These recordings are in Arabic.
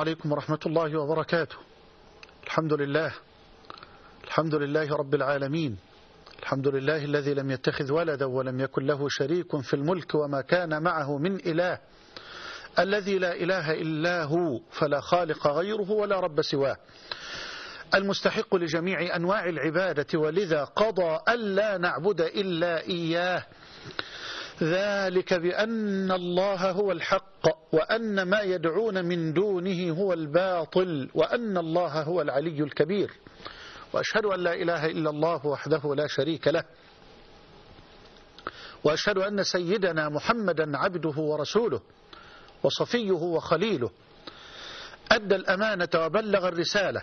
عليكم ورحمة الله وبركاته. الحمد لله. الحمد لله رب العالمين. الحمد لله الذي لم يتخذ ولدا ولم يكن له شريك في الملك وما كان معه من إله. الذي لا إله إلا هو فلا خالق غيره ولا رب سواه. المستحق لجميع أنواع العبادة ولذا قضى ألا نعبد إلا إياه. ذلك بأن الله هو الحق وأن ما يدعون من دونه هو الباطل وأن الله هو العلي الكبير. وأشهد أن لا إله إلا الله وحده لا شريك له. وأشهد أن سيدنا محمدا عبده ورسوله وصفيه وخليله. أدى الأمانة وبلغ الرسالة.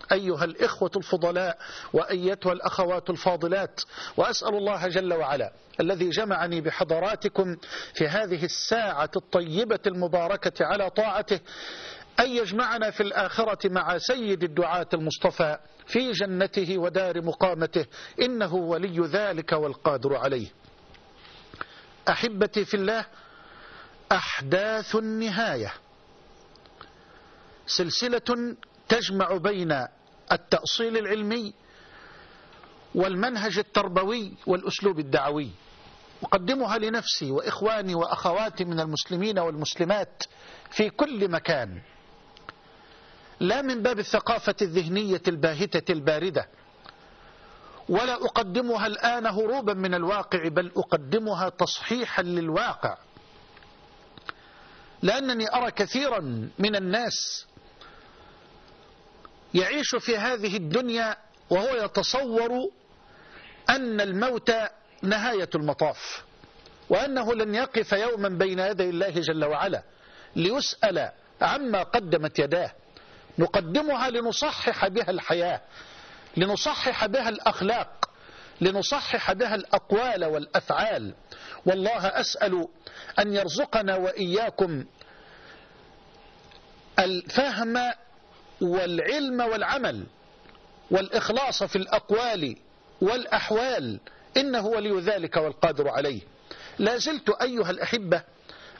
أيها الإخوة الفضلاء وأيتها الأخوات الفاضلات وأسأل الله جل وعلا الذي جمعني بحضراتكم في هذه الساعة الطيبة المباركة على طاعته أن يجمعنا في الآخرة مع سيد الدعاة المصطفى في جنته ودار مقامته إنه ولي ذلك والقادر عليه. أحبتي في الله أحداث النهاية. سلسلة تجمع بين التأصيل العلمي والمنهج التربوي والأسلوب الدعوي. أقدمها لنفسي وإخواني وأخواتي من المسلمين والمسلمات في كل مكان. لا من باب الثقافة الذهنية الباهتة الباردة ولا أقدمها الآن هروبا من الواقع بل أقدمها تصحيحا للواقع. لأنني أرى كثيرا من الناس يعيش في هذه الدنيا وهو يتصور أن الموت نهاية المطاف وأنه لن يقف يوما بين يدي الله جل وعلا ليسأل عما قدمت يداه. نقدمها لنصحح بها الحياة لنصحح بها الأخلاق لنصحح بها الأقوال والأفعال. والله أسأل أن يرزقنا وإياكم الفهم والعلم والعمل والإخلاص في الأقوال والأحوال إنه ولي ذلك والقادر عليه. لا زلت أيها الأحبة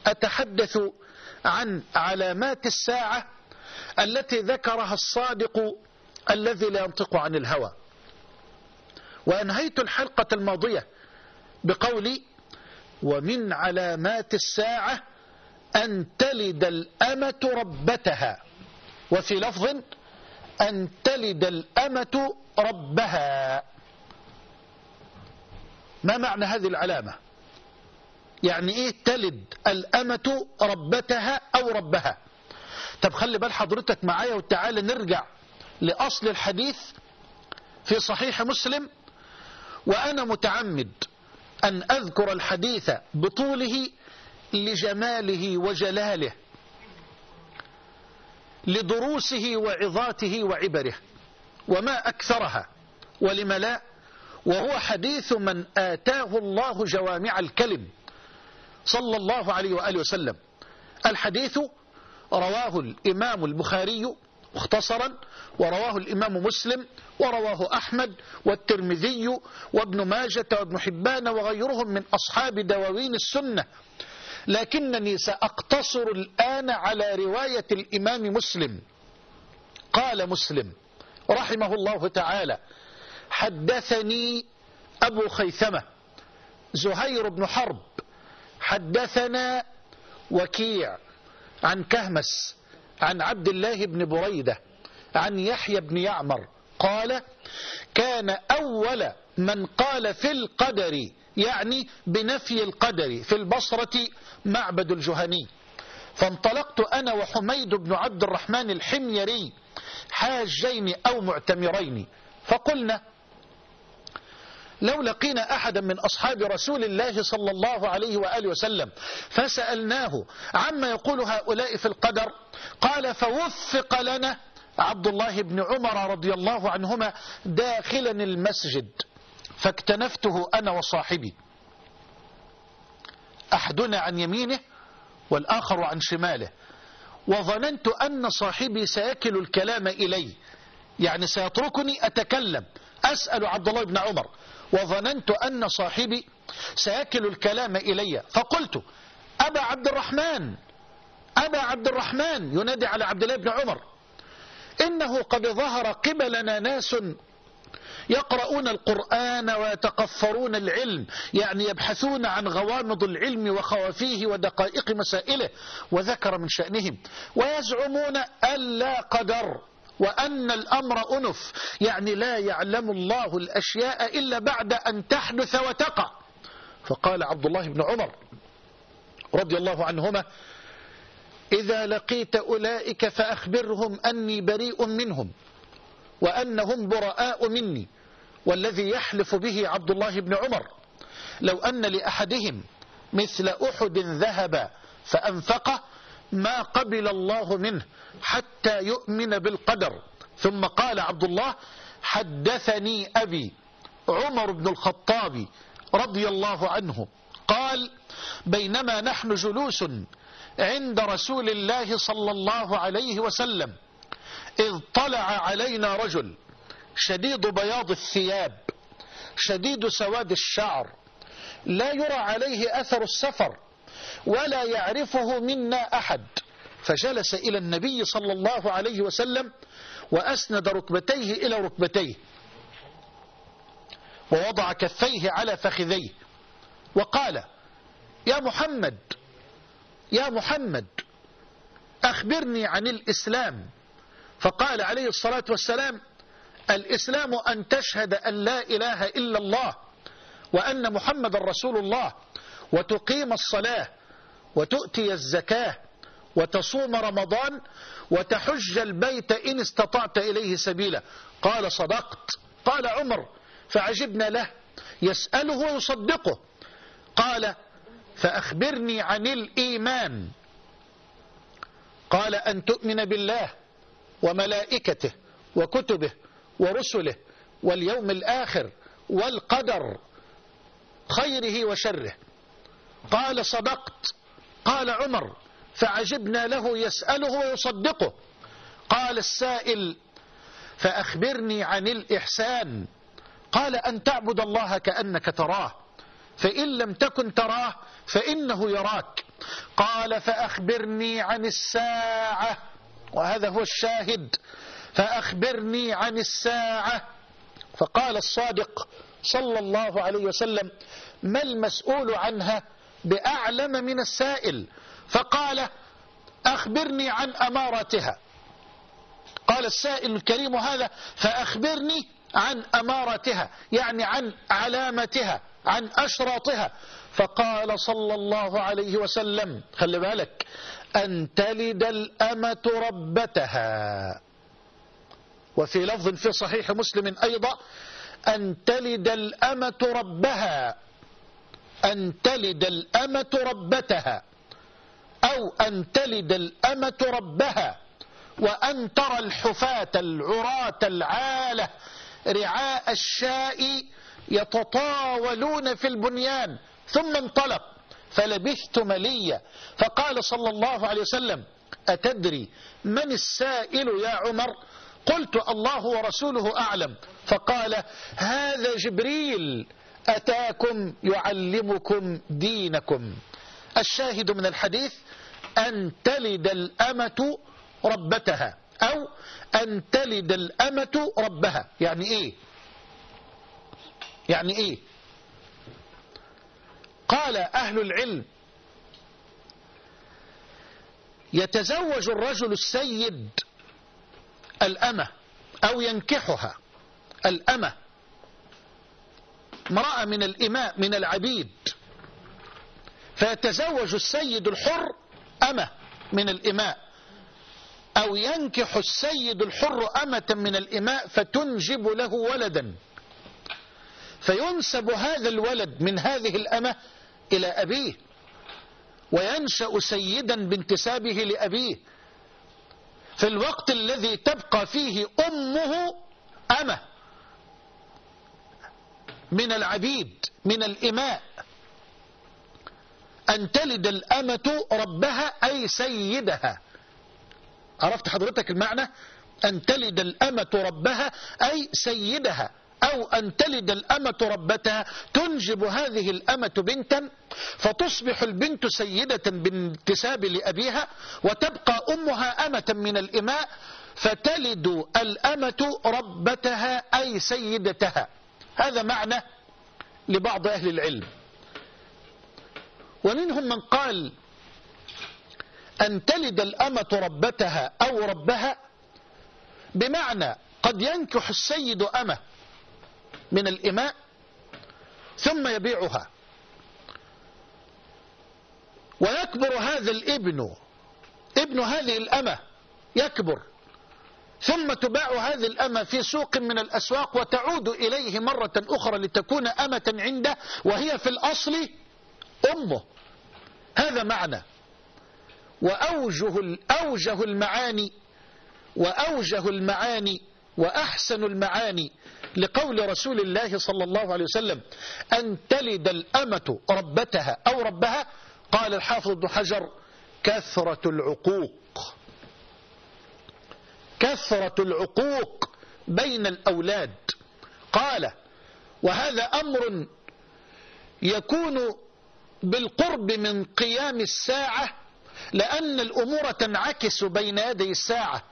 أتحدث عن علامات الساعة التي ذكرها الصادق الذي لا ينطق عن الهوى. وأنهيت الحلقة الماضية بقولي ومن علامات الساعة أن تلد الأمة ربتها. وفي لفظ أن تلد الأمة ربها. ما معنى هذه العلامة؟ يعني إيه تلد الأمة ربتها أو ربها؟ طب خلي بال حضرتك معايا وتعالى نرجع لأصل الحديث في صحيح مسلم. وأنا متعمد أن أذكر الحديث بطوله لجماله وجلاله. لدروسه وعظاته وعبره وما أكثرها ولم لا؟ وهو حديث من آتاه الله جوامع الكلم صلى الله عليه وآله وسلم. الحديث رواه الإمام البخاري مختصرا ورواه الإمام مسلم ورواه أحمد والترمذي وابن ماجة وابن حبان وغيرهم من أصحاب دواوين السنة. لكنني سأقتصر الآن على رواية الإمام مسلم. قال مسلم رحمه الله تعالى حدثني أبو خيثمة زهير بن حرب حدثنا وكيع عن كهمس عن عبد الله بن بريدة عن يحيى بن يعمر قال كان أول من قال في القدر يعني بنفي القدر في البصرة معبد الجهني. فانطلقت أنا وحميد بن عبد الرحمن الحميري حاجين أو معتمرين. فقلنا لو لقينا أحدا من أصحاب رسول الله صلى الله عليه وآله وسلم فسألناه عما يقول هؤلاء في القدر. قال فوفق لنا عبد الله بن عمر رضي الله عنهما داخلا المسجد. فاكتنفته أنا وصاحبي. أحدنا عن يمينه والآخر عن شماله. وظننت أن صاحبي سيكل الكلام إلي. يعني سيتركني أتكلم. أسأل عبد الله بن عمر. وظننت أن صاحبي سيكل الكلام إلي. فقلت أبا عبد الرحمن أبا عبد الرحمن ينادي على عبد الله بن عمر. إنه قد ظهر قبلنا ناس يقرؤون القرآن ويتقفرون العلم يعني يبحثون عن غوامض العلم وخوافيه ودقائق مسائله وذكر من شأنهم ويزعمون ألا قدر وأن الأمر أنف يعني لا يعلم الله الأشياء إلا بعد أن تحدث وتقع. فقال عبد الله بن عمر رضي الله عنهما إذا لقيت أولئك فأخبرهم أني بريء منهم. وأنهم براء مني والذي يحلف به عبد الله بن عمر. لو أن لأحدهم مثل أحد ذهب فأنفقه ما قبل الله منه حتى يؤمن بالقدر. ثم قال عبد الله حدثني أبي عمر بن الخطاب رضي الله عنه قال بينما نحن جلوس عند رسول الله صلى الله عليه وسلم إذ طلع علينا رجل شديد بياض الثياب شديد سواد الشعر لا يرى عليه أثر السفر ولا يعرفه منا أحد. فجلس إلى النبي صلى الله عليه وسلم وأسند ركبتيه إلى ركبتيه ووضع كفيه على فخذيه وقال يا محمد يا محمد أخبرني عن الإسلام. فقال عليه الصلاة والسلام الإسلام أن تشهد أن لا إله إلا الله وأن محمد رسول الله وتقيم الصلاة وتؤتي الزكاة وتصوم رمضان وتحج البيت إن استطعت إليه سبيلا. قال صدقت. قال عمر فعجبنا له يسأله ويصدقه. قال فأخبرني عن الإيمان. قال أن تؤمن بالله. وملائكته وكتبه ورسله واليوم الآخر والقدر خيره وشره. قال صدقت قال عمر فعجبنا له يسأله ويصدقه. قال السائل فأخبرني عن الإحسان. قال أن تعبد الله كأنك تراه فإن لم تكن تراه فإنه يراك. قال فأخبرني عن الساعة. وهذا هو الشاهد. فأخبرني عن الساعة. فقال الصادق صلى الله عليه وسلم ما المسؤول عنها؟ بأعلم من السائل. فقال أخبرني عن أمارتها قال السائل الكريم هذا فأخبرني عن أمارتها يعني عن علامتها عن أشراطها. فقال صلى الله عليه وسلم خلي بالك أن تلد الأمة ربتها. وفي لفظ في صحيح مسلم أيضا أن تلد الأمة ربها. أن تلد الأمة ربتها. أو أن تلد الأمة ربها. وأن ترى الحفاة العراة العالة رعاء الشاء يتطاولون في البنيان. ثم انطلق. فلبثت مليا. فقال صلى الله عليه وسلم أتدري من السائل يا عمر؟ قلت الله ورسوله أعلم. فقال هذا جبريل أتاكم يعلمكم دينكم. الشاهد من الحديث أن تلد الأمة ربتها أو أن تلد الأمة ربها. يعني إيه؟ يعني إيه؟ قال أهل العلم يتزوج الرجل السيد الأمة أو ينكحها الأمة امرأة من الإماء من العبيد فيتزوج السيد الحر أمة من الإماء أو ينكح السيد الحر أمة من الإماء فتنجب له ولدا. فينسب هذا الولد من هذه الأمة إلى أبيه وينشأ سيدا بانتسابه لأبيه. في الوقت الذي تبقى فيه أمه أمة من العبيد من الإماء. أن تلد الأمة ربها أي سيدها. عرفت حضرتك المعنى؟ أن تلد الأمة ربها أي سيدها. أو أن تلد الأمة ربتها تنجب هذه الأمة بنتا فتصبح البنت سيدة بانتساب لأبيها وتبقى أمها أمة من الإماء فتلد الأمة ربتها أي سيدتها. هذا معنى لبعض أهل العلم. ومنهم من قال أن تلد الأمة ربتها أو ربها بمعنى قد ينكح السيد أمة من الإماء ثم يبيعها. ويكبر هذا الابن ابن هذه الأمة يكبر. ثم تباع هذه الأمة في سوق من الأسواق وتعود إليه مرة أخرى لتكون أمة عنده وهي في الأصل أمه. هذا معنى. وأوجه أوجه المعاني وأوجه المعاني وأحسن المعاني لقول رسول الله صلى الله عليه وسلم أن تلد الأمة ربتها أو ربها؟ قال الحافظ ابن حجر كثرة العقوق. كثرة العقوق بين الأولاد. قال وهذا أمر يكون بالقرب من قيام الساعة لأن الأمور تنعكس بين يدي الساعة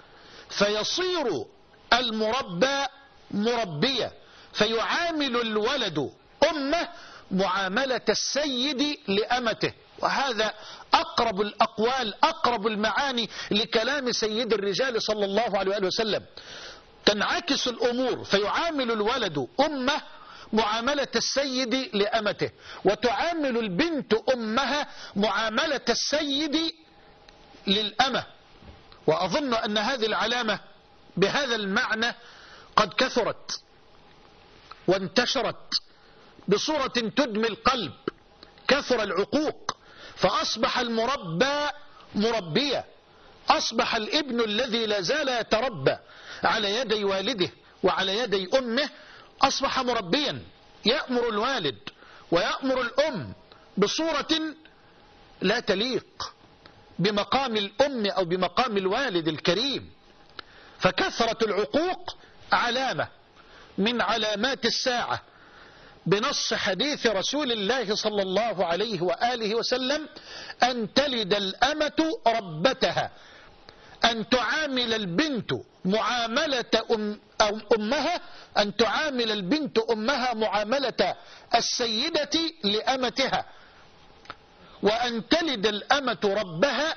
فيصير المربى مربية فيعامل الولد أمه معاملة السيد لأمته. وهذا أقرب الأقوال أقرب المعاني لكلام سيد الرجال صلى الله عليه وسلم. تنعكس الأمور فيعامل الولد أمه معاملة السيد لأمته. وتعامل البنت أمها معاملة السيد للأمة. وأظن أن هذه العلامة بهذا المعنى قد كثرت وانتشرت بصورة تدمي القلب كثر العقوق فأصبح المربى مربية أصبح الابن الذي لا زال يتربى على يدي والده وعلى يدي أمه أصبح مربيا يأمر الوالد ويأمر الأم بصورة لا تليق بمقام الأم أو بمقام الوالد الكريم. فكثرة العقوق علامة من علامات الساعة بنص حديث رسول الله صلى الله عليه وآله وسلم أن تلد الأمة ربتها أن تعامل البنت معاملة أم أو أمها أن تعامل البنت أمها معاملة السيدة لأمتها وأن تلد الأمة ربها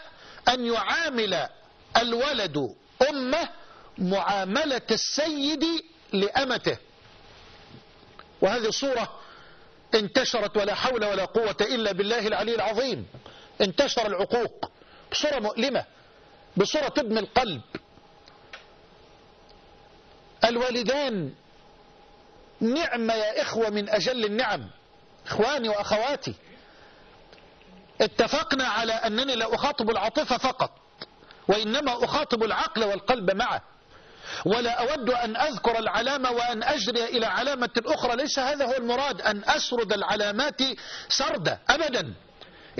أن يعامل الولد أمه معاملة السيد لأمته. وهذه صورة انتشرت ولا حول ولا قوة إلا بالله العلي العظيم. انتشر العقوق بصورة مؤلمة بصورة تدمي القلب. الوالدان نعمة يا إخوة من أجل النعم. إخواني وأخواتي اتفقنا على أنني لا أخاطب العاطفة فقط وإنما أخاطب العقل والقلب معه. ولا أود أن أذكر العلامة وأن أجري إلى علامة أخرى. ليس هذا هو المراد أن أسرد العلامات سردا أبدا.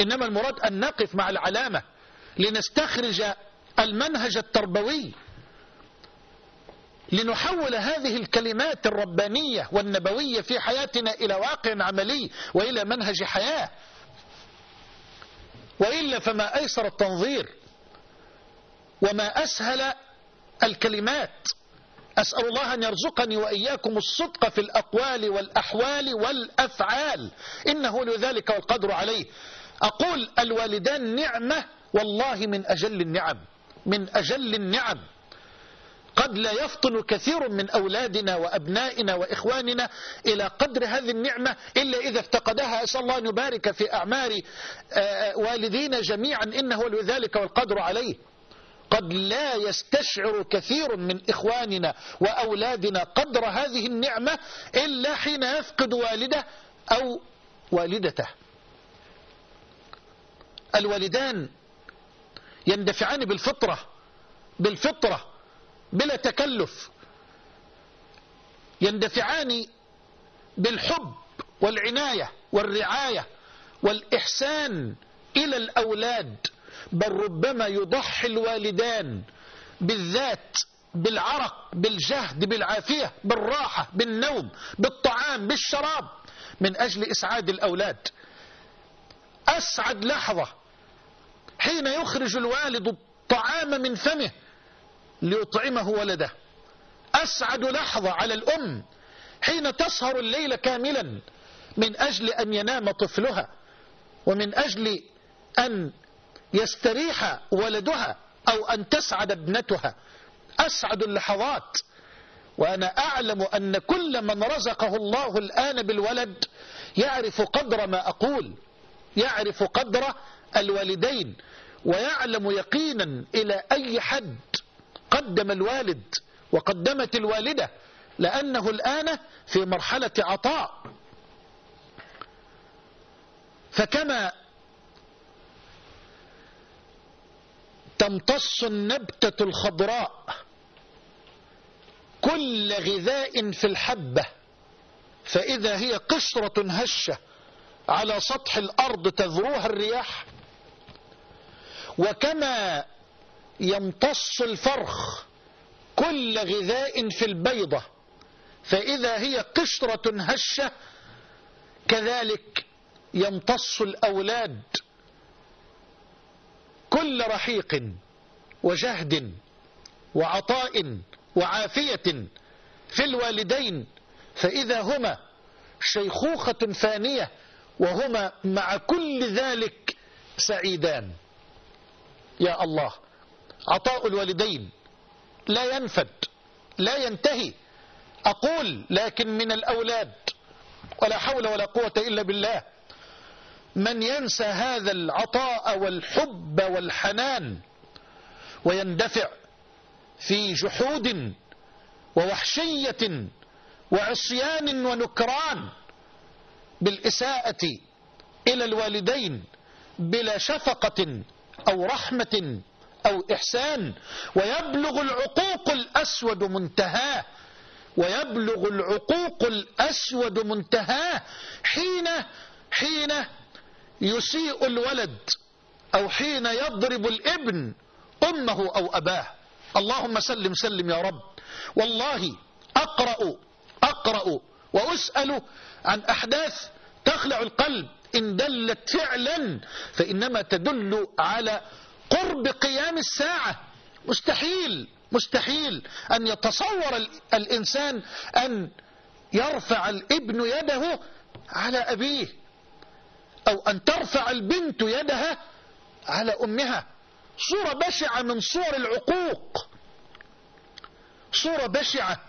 إنما المراد أن نقف مع العلامة لنستخرج المنهج التربوي. لنحول هذه الكلمات الربانية والنبوية في حياتنا إلى واقع عملي وإلى منهج حياة. وإلا فما أيسر التنظير وما أسهل الكلمات. أسأل الله أن يرزقني وإياكم الصدق في الأقوال والأحوال والأفعال. إنه لذلك والقدر عليه. أقول الوالدان نعمة والله من أجل النعم. من أجل النعم. قد لا يفطن كثير من أولادنا وأبنائنا وإخواننا إلى قدر هذه النعمة إلا إذا افتقدها. أسأل الله أن يبارك في أعمار والدينا جميعا. إنه لذلك والقدر عليه. قد لا يستشعر كثير من إخواننا وأولادنا قدر هذه النعمة إلا حين يفقد والده أو والدته. الوالدان يندفعان بالفطرة بالفطرة بلا تكلف. يندفعان بالحب والعناية والرعاية والإحسان إلى الأولاد. بل ربما يضحي الوالدان بالذات بالعرق بالجهد بالعافية بالراحة بالنوم بالطعام بالشراب. من أجل إسعاد الأولاد. أسعد لحظة حين يخرج الوالد الطعام من فمه ليطعمه ولده. أسعد لحظة على الأم حين تسهر الليل كاملا من أجل أن ينام طفلها ومن أجل أن يستريح ولدها أو أن تسعد ابنتها. أسعد اللحظات. وأنا أعلم أن كل من رزقه الله الآن بالولد يعرف قدر ما أقول يعرف قدر الوالدين ويعلم يقينا إلى أي حد قدم الوالد وقدمت الوالدة لأنه الآن في مرحلة عطاء. فكما تمتص النبتة الخضراء. كل غذاء في الحبة. فإذا هي قشرة هشة على سطح الأرض تذروها الرياح. وكما يمتص الفرخ كل غذاء في البيضة. فإذا هي قشرة هشة كذلك يمتص الأولاد. كل رحيق وجهد وعطاء وعافية في الوالدين فإذا هما شيخوخة فانية وهما مع كل ذلك سعيدان. يا الله عطاء الوالدين لا ينفد لا ينتهي. أقول لكن من الأولاد ولا حول ولا قوة إلا بالله. من ينسى هذا العطاء والحب والحنان ويندفع في جحود ووحشية وعصيان ونكران بالإساءة إلى الوالدين بلا شفقة أو رحمة أو إحسان ويبلغ العقوق الأسود منتهاه ويبلغ العقوق الأسود منتهاه. حين حين يسيء الولد أو حين يضرب الابن أمه أو أباه. اللهم سلم سلم يا رب. والله أقرأ أقرأ وأسأل عن أحداث تخلع القلب. إن دلت فعلا فإنما تدل على قرب قيام الساعة. مستحيل مستحيل أن يتصور الإنسان أن يرفع الابن يده على أبيه. أو أن ترفع البنت يدها على أمها. صورة بشعة من صور العقوق. صورة بشعة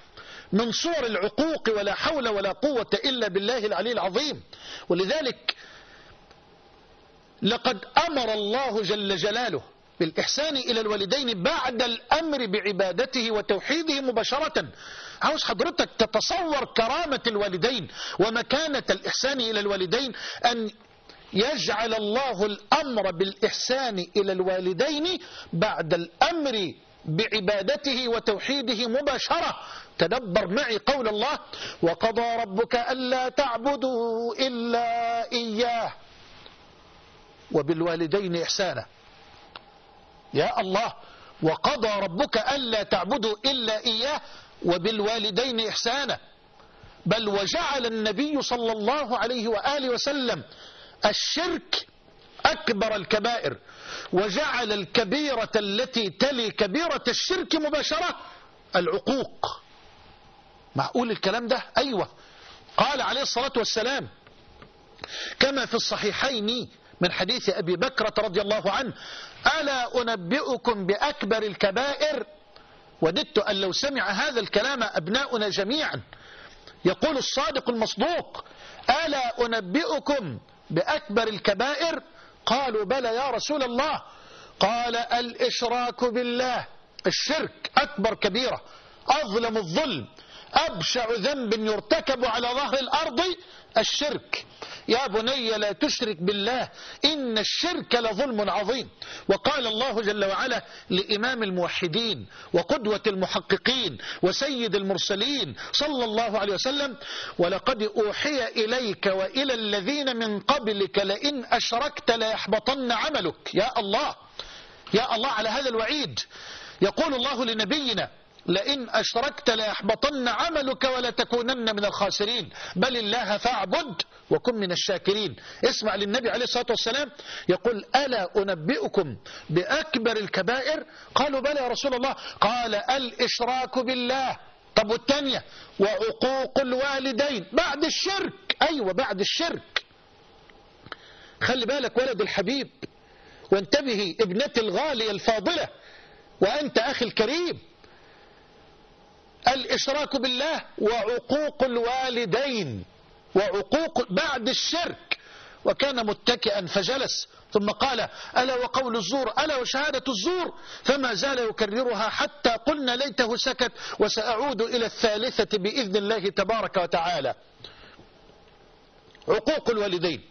من صور العقوق ولا حول ولا قوة إلا بالله العلي العظيم. ولذلك لقد أمر الله جل جلاله بالإحسان إلى الوالدين بعد الأمر بعبادته وتوحيده مباشرة. عاوز حضرتك تتصور كرامة الوالدين ومكانة الإحسان إلى الوالدين أن يجعل الله الأمر بالإحسان إلى الوالدين بعد الأمر بعبادته وتوحيده مباشرة. تدبر معي قول الله وقضى ربك ألا تعبدوا إلا إياه. وبالوالدين إحسانا. يا الله وقضى ربك ألا تعبدوا إلا إياه وبالوالدين إحسانا. بل وجعل النبي صلى الله عليه وآله وسلم الشرك أكبر الكبائر وجعل الكبيرة التي تلي كبيرة الشرك مباشرة العقوق. معقول الكلام ده؟ أيوة. قال عليه الصلاة والسلام كما في الصحيحين من حديث أبي بكرة رضي الله عنه ألا أنبئكم بأكبر الكبائر؟ وددت أن لو سمع هذا الكلام أبناؤنا جميعا. يقول الصادق المصدوق ألا أنبئكم بأكبر الكبائر قالوا بلى يا رسول الله. قال الإشراك بالله الشرك أكبر كبيرة أظلم الظلم. أبشع ذنب يرتكب على ظهر الأرض الشرك. يا بني لا تشرك بالله إن الشرك لظلم عظيم. وقال الله جل وعلا لإمام الموحدين وقدوة المحققين وسيد المرسلين صلى الله عليه وسلم ولقد أوحي إليك وإلى الذين من قبلك لئن أشركت ليحبطن عملك. يا الله يا الله على هذا الوعيد. يقول الله لنبينا لئن أشركت ليحبطن عملك ولتكونن من الخاسرين. بل الله فاعبد وكن من الشاكرين. اسمع للنبي عليه الصلاة والسلام يقول ألا أنبئكم بأكبر الكبائر؟ قالوا بلى يا رسول الله. قال الإشراك بالله. طب والتانية؟ وعقوق الوالدين. بعد الشرك. أيوة بعد الشرك. خلي بالك ولد الحبيب وانتبهي ابنتي الغالية الفاضلة وأنت أخي الكريم. الإشراك بالله وعقوق الوالدين وعقوق بعد الشرك. وكان متكئا فجلس ثم قال ألا وقول الزور ألا وشهادة الزور؟ فما زال يكررها حتى قلنا ليته سكت وسأعود إلى الثالثة بإذن الله تبارك وتعالى. عقوق الوالدين.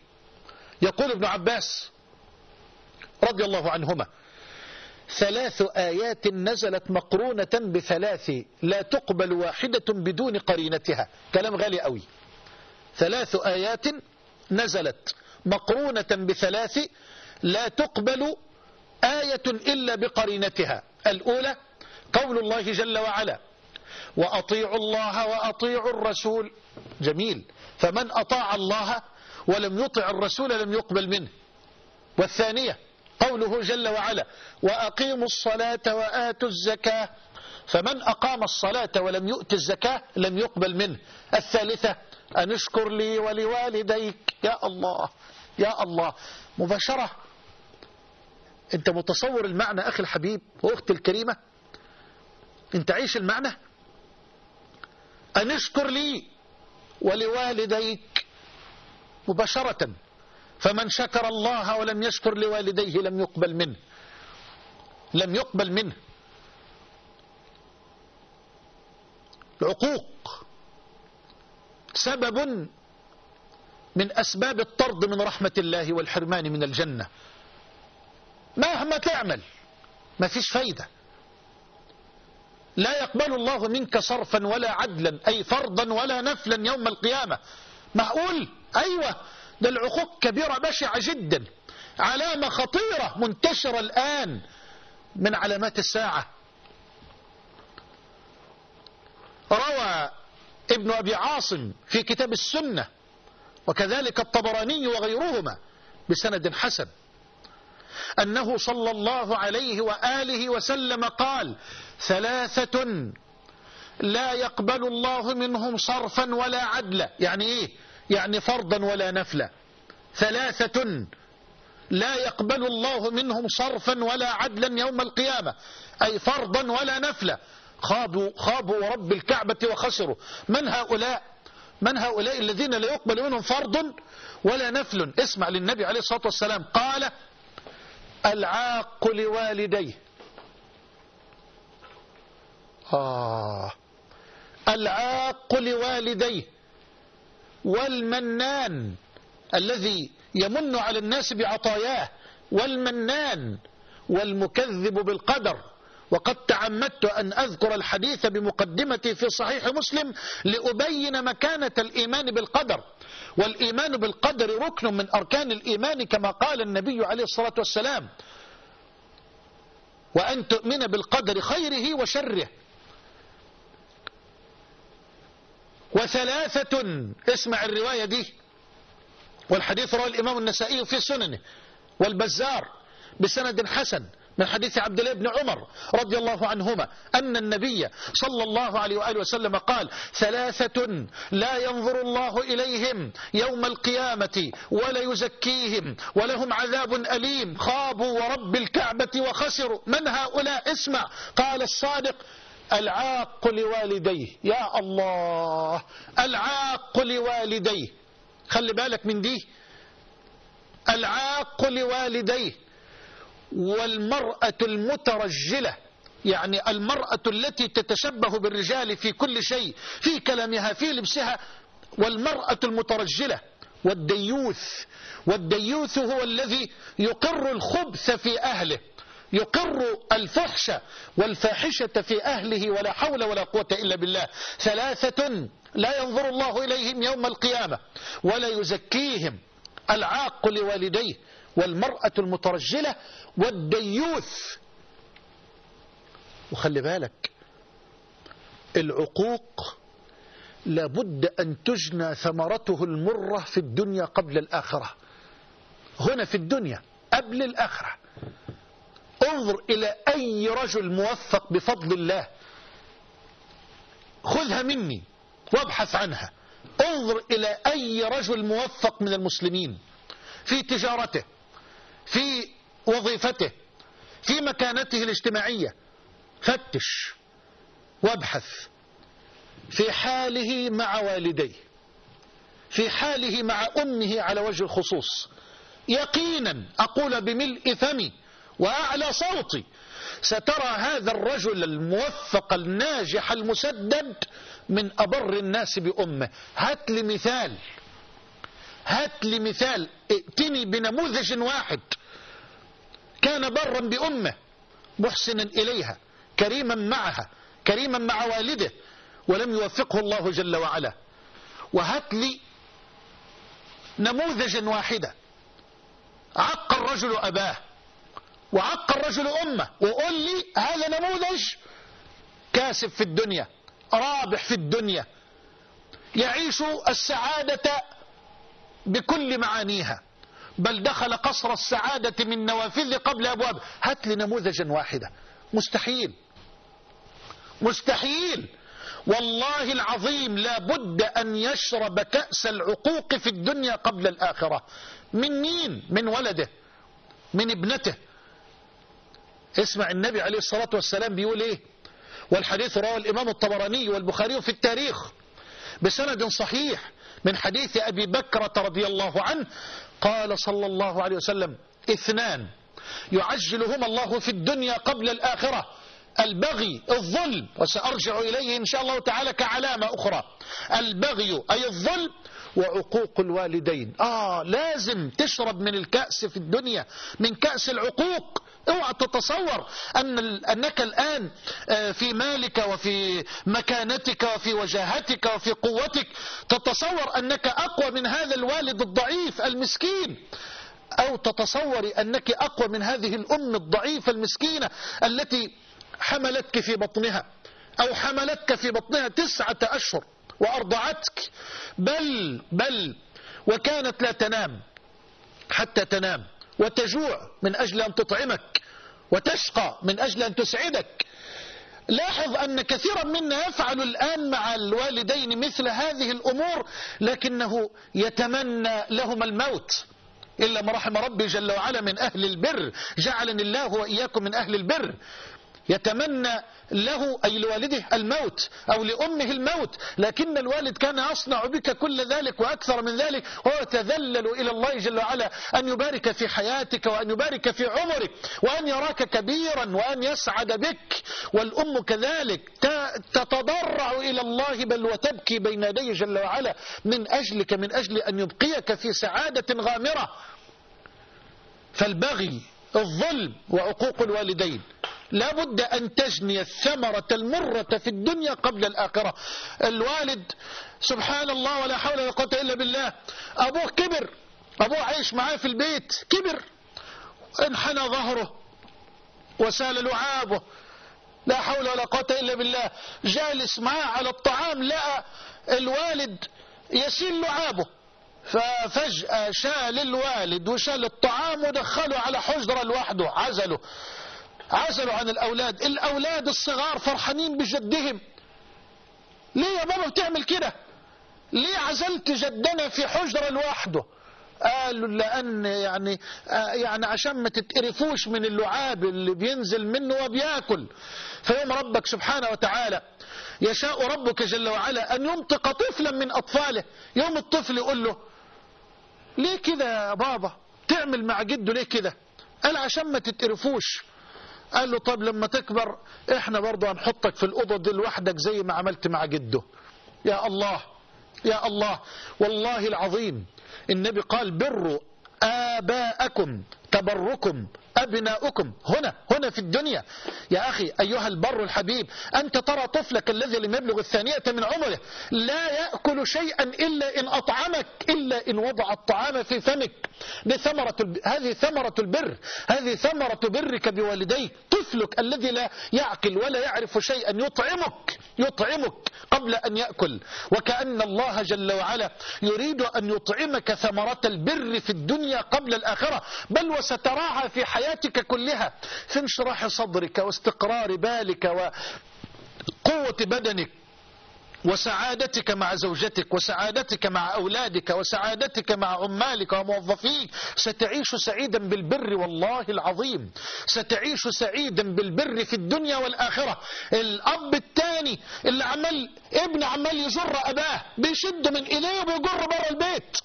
يقول ابن عباس رضي الله عنهما ثلاث آيات نزلت مقرونة بثلاث لا تقبل واحدة بدون قرينتها. كلام غالي قوي. ثلاث آيات نزلت مقرونة بثلاث لا تقبل آية إلا بقرينتها. الأولى قول الله جل وعلا وأطيعوا الله وأطيعوا الرسول. جميل. فمن أطاع الله ولم يطع الرسول لم يقبل منه. والثانية قوله جل وعلا وأقيموا الصلاة وآتوا الزكاة. فمن أقام الصلاة ولم يؤت الزكاة لم يقبل منه. الثالثة أن اشكر لي ولوالديك. يا الله يا الله. مباشرة. أنت متصور المعنى أخي الحبيب وأختي الكريمة؟ أنت عيش المعنى؟ أن اشكر لي ولوالديك. مباشرة. فمن شكر الله ولم يشكر لوالديه لم يقبل منه. لم يقبل منه. العقوق سبب من أسباب الطرد من رحمة الله والحرمان من الجنة. مهما تعمل ما فيش فايدة. لا يقبل الله منك صرفا ولا عدلا أي فرضا ولا نفلا يوم القيامة. معقول؟ أيوة. ده العقوق كبيرة بشعة جدا. علامة خطيرة منتشرة الآن من علامات الساعة. روى ابن أبي عاصم في كتاب السنة وكذلك الطبراني وغيرهما بسند حسن أنه صلى الله عليه وآله وسلم قال ثلاثة لا يقبل الله منهم صرفا ولا عدلا. يعني إيه؟ يعني فرضا ولا نفلا ثلاثة لا يقبل الله منهم صرفا ولا عدلا يوم القيامة. أي فرضا ولا نفلا خابوا, خابوا ورب الكعبة وخسروا. من هؤلاء؟ من هؤلاء الذين لا يقبل منهم فرض ولا نفل؟ اسمع للنبي عليه الصلاة والسلام. قال العاق لوالديه. آه. العاق لوالديه. والمنان الذي يمن على الناس بعطاياه والمنان والمكذب بالقدر. وقد تعمدت أن أذكر الحديث بمقدمتي في صحيح مسلم لأبين مكانة الإيمان بالقدر. والإيمان بالقدر ركن من أركان الإيمان كما قال النبي عليه الصلاة والسلام وأن تؤمن بالقدر خيره وشره وثلاثة اسمع الرواية دي. والحديث رواه الإمام النسائي في سننه. والبزار بسند حسن من حديث عبد الله بن عمر رضي الله عنهما أن النبي صلى الله عليه وآله وسلم قال ثلاثة لا ينظر الله إليهم يوم القيامة ولا يزكيهم ولهم عذاب أليم. خابوا ورب الكعبة وخسروا. من هؤلاء؟ اسمع. قال الصادق العاق لوالديه. يا الله العاق لوالديه. خلي بالك من دي. العاق لوالديه. والمرأة المترجلة يعني المرأة التي تتشبه بالرجال في كل شيء في كلامها في لبسها والمرأة المترجلة والديوث. والديوث هو الذي يقر الخبث في أهله. يقر الفحش والفاحشة في أهله ولا حول ولا قوة إلا بالله. ثلاثة لا ينظر الله إليهم يوم القيامة ولا يزكيهم. العاق لوالديه والمرأة المترجلة والديوث. وخلي بالك العقوق لابد أن تجنى ثمرته المرة في الدنيا قبل الآخرة. هنا في الدنيا قبل الآخرة. انظر إلى أي رجل موفق بفضل الله. خذها مني وابحث عنها. انظر إلى أي رجل موفق من المسلمين. في تجارته في وظيفته في مكانته الاجتماعية. فتش وابحث. في حاله مع والديه. في حاله مع أمه على وجه الخصوص. يقينا أقول بملء فمي وأعلى صوتي. سترى هذا الرجل الموفق الناجح المسدد من أبر الناس بأمة. هات لي مثال. هات لي مثال. ائتني بنموذج واحد كان برا بأمة محسنا إليها كريما معها كريما مع والده ولم يوفقه الله جل وعلا. وهات لي نموذجا واحدا عق الرجل أباه. وعق الرجل أمة وقول لي هذا نموذج كاسب في الدنيا رابح في الدنيا يعيش السعادة بكل معانيها بل دخل قصر السعادة من نوافذ قبل أبواب. هات لي نموذجا واحدا مستحيل. مستحيل. والله العظيم لا بد أن يشرب كأس العقوق في الدنيا قبل الآخرة. من مين؟ من ولده. من ابنته. اسمع النبي عليه الصلاة والسلام بيقول إيه؟ والحديث رواه الإمام الطبراني والبخاري في التاريخ بسند صحيح من حديث أبي بكرة رضي الله عنه قال صلى الله عليه وسلم اثنان يعجلهما الله في الدنيا قبل الآخرة البغي الظلم وسأرجع إليه إن شاء الله تعالى كعلامة أخرى. البغي أي الظلم وعقوق الوالدين. آه لازم تشرب من الكأس في الدنيا من كأس العقوق. اوعى تتصور أن أنك الآن آه، في مالك وفي مكانتك وفي وجاهتك وفي قوتك تتصور أنك أقوى من هذا الوالد الضعيف المسكين. أو تتصوري أنك أقوى من هذه الأم الضعيفة المسكينة التي حملتك في بطنها أو حملتك في بطنها تسعة أشهر. وأرضعتك. بل بل وكانت لا تنام حتى تنام وتجوع من أجل أن تطعمك وتشقى من أجل أن تسعدك. لاحظ أن كثيرا منا يفعل الآن مع الوالدين مثل هذه الأمور لكنه يتمنى لهما الموت. إلا ما رحم ربي جل وعلا من أهل البر جعلني الله وإياكم من أهل البر. يتمنى له أي لوالده الموت أو لأمه الموت. لكن الوالد كان يصنع بك كل ذلك وأكثر من ذلك. هو يتذلل إلى الله جل وعلا أن يبارك في حياتك وأن يبارك في عمرك وأن يراك كبيرا وأن يسعد بك. والأم كذلك تتضرع إلى الله بل وتبكي بين يديه جل وعلا من أجلك من أجل أن يبقيك في سعادة غامرة. فالبغي الظلم وعقوق الوالدين. لا بد أن تجني الثمرة المرة في الدنيا قبل الآخرة. الوالد سبحان الله ولا حول ولا قوة إلا بالله. أبوه كبر. أبوه عايش معاه في البيت. كبر. انحنى ظهره وسال لعابه. لا حول ولا قوة إلا بالله. جالس معاه على الطعام لقى الوالد يسيل لعابه. ففجأة شال الوالد وشال الطعام ودخله على حجرة لوحده عزله. عزلوا عن الأولاد. الأولاد الصغار فرحانين بجدهم. ليه يا بابا بتعمل كده؟ ليه عزلت جدنا في حجرة لوحده؟ قالوا لأن يعني يعني عشان ما تتقرفوش من اللعاب اللي بينزل منه وبياكل. فيوم ربك سبحانه وتعالى يشاء ربك جل وعلا أن ينطق طفلا من أطفاله. يوم الطفل يقول له ليه كده يا بابا؟ تعمل مع جده ليه كده؟ قال عشان ما تتقرفوش. قال له طب لما تكبر إحنا برضه هنحطك في الأوضة دي لوحدك زي ما عملت مع جده. يا الله يا الله والله العظيم النبي قال بروا آباءكم تبركم أبناؤكم. هنا هنا في الدنيا. يا أخي أيها البر الحبيب أنت ترى طفلك الذي لم يبلغ الثانية من عمره لا يأكل شيئا إلا إن أطعمك إلا إن وضع الطعام في فمك. دي ثمرة. هذه ثمرة البر. هذه ثمرة برك بوالديك. طفلك الذي لا يعقل ولا يعرف شيئا يطعمك يطعمك قبل أن يأكل. وكأن الله جل وعلا يريد أن يطعمك ثمرة البر في الدنيا قبل الآخرة. بل وستراها في حياتك كلها. في انشراح صدرك واستقرار بالك وقوة بدنك وسعادتك مع زوجتك وسعادتك مع أولادك وسعادتك مع عمالك وموظفيك ستعيش سعيدا بالبر والله العظيم. ستعيش سعيدا بالبر في الدنيا والآخرة. الأب الثاني اللي عمل ابن عمال يجر أباه بيشد من إيديه وبيجر بره البيت.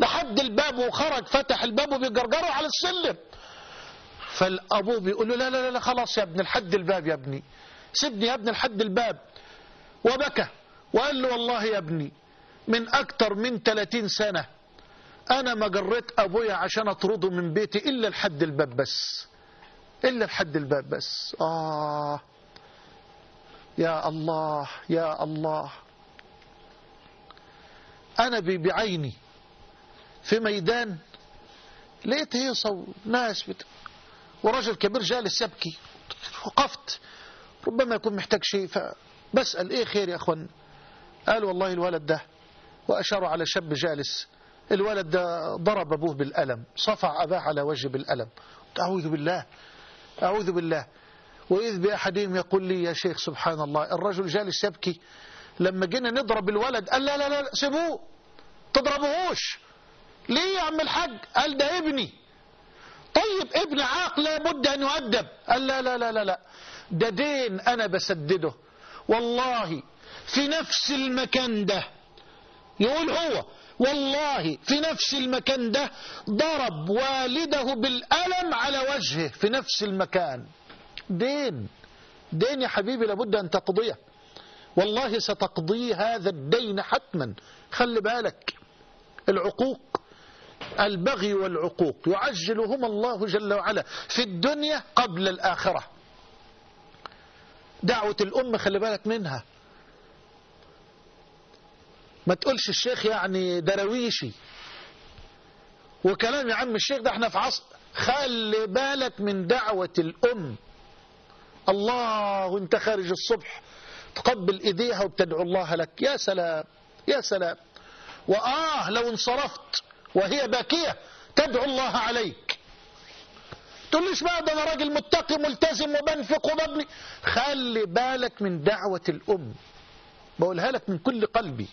لحد الباب وخرج فتح الباب وبيجرجره على السلم. فالأبوه بيقول له لا لا لا خلاص يا ابني لحد الباب يا ابني. سيبني يا ابني لحد الباب. وبكى. وقال له والله يا ابني من أكتر من 30 سنة أنا ما جريت أبويا عشان أطرده من بيتي إلا لحد الباب بس. إلا لحد الباب بس. آه. يا الله يا الله. أنا بعيني. في ميدان لقيت هيصة ناس بت... ورجل كبير جالس يبكي وقفت. ربما يكون محتاج شيء فبسأل إيه خير يا أخوان؟ قال والله الولد ده وأشاروا على شاب جالس. الولد ده ضرب أبوه بالألم صفع أباه على وجهه بالألم. أعوذ بالله أعوذ بالله. وإذ بأحدهم يقول لي يا شيخ سبحان الله الرجل جالس يبكي لما جينا نضرب الولد قال لا لا لا سيبوه تضربوهوش. ليه يا عم الحاج؟ قال ده ابني. طيب ابن عاق لابد أن يؤدب. قال لا لا لا لا لا. ده دين أنا بسدده. والله في نفس المكان ده يقول هو والله في نفس المكان ده ضرب والده بالألم على وجهه في نفس المكان. دين دين يا حبيبي لابد أن تقضيه. والله ستقضي هذا الدين حتما. خلي بالك العقوق البغي والعقوق. يعجلهما الله جل وعلا في الدنيا قبل الآخرة. دعوة الأم خلي بالك منها. ما تقولش الشيخ يعني درويشي. وكلام يا عم الشيخ ده إحنا في عصر خلي بالك من دعوة الأم. الله وانت خارج الصبح تقبل إيديها وبتدعو الله لك. يا سلام يا سلام. وآه لو انصرفت وهي باكية تدعو الله عليك. تقوليش بقى؟ ده أنا راجل متقي ملتزم وبنفق وببني. خلي بالك من دعوة الأم. بقولها لك من كل قلبي.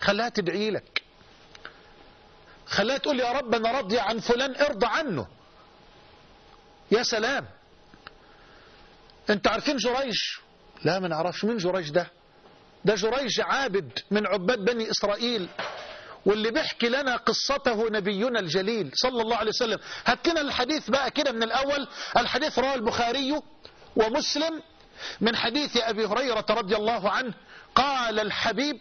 خليها تدعي لك. خليها تقول يا رب أنا راضي عن فلان ارضى عنه. يا سلام. أنت عارفين جريج لا ما نعرفش. مين جريج ده؟ ده جريج عابد من عباد بني إسرائيل. واللي بيحكي لنا قصته نبينا الجليل صلى الله عليه وسلم. هات لنا الحديث بقى كده من الأول. الحديث رواه البخاري ومسلم من حديث أبي هريرة رضي الله عنه. قال الحبيب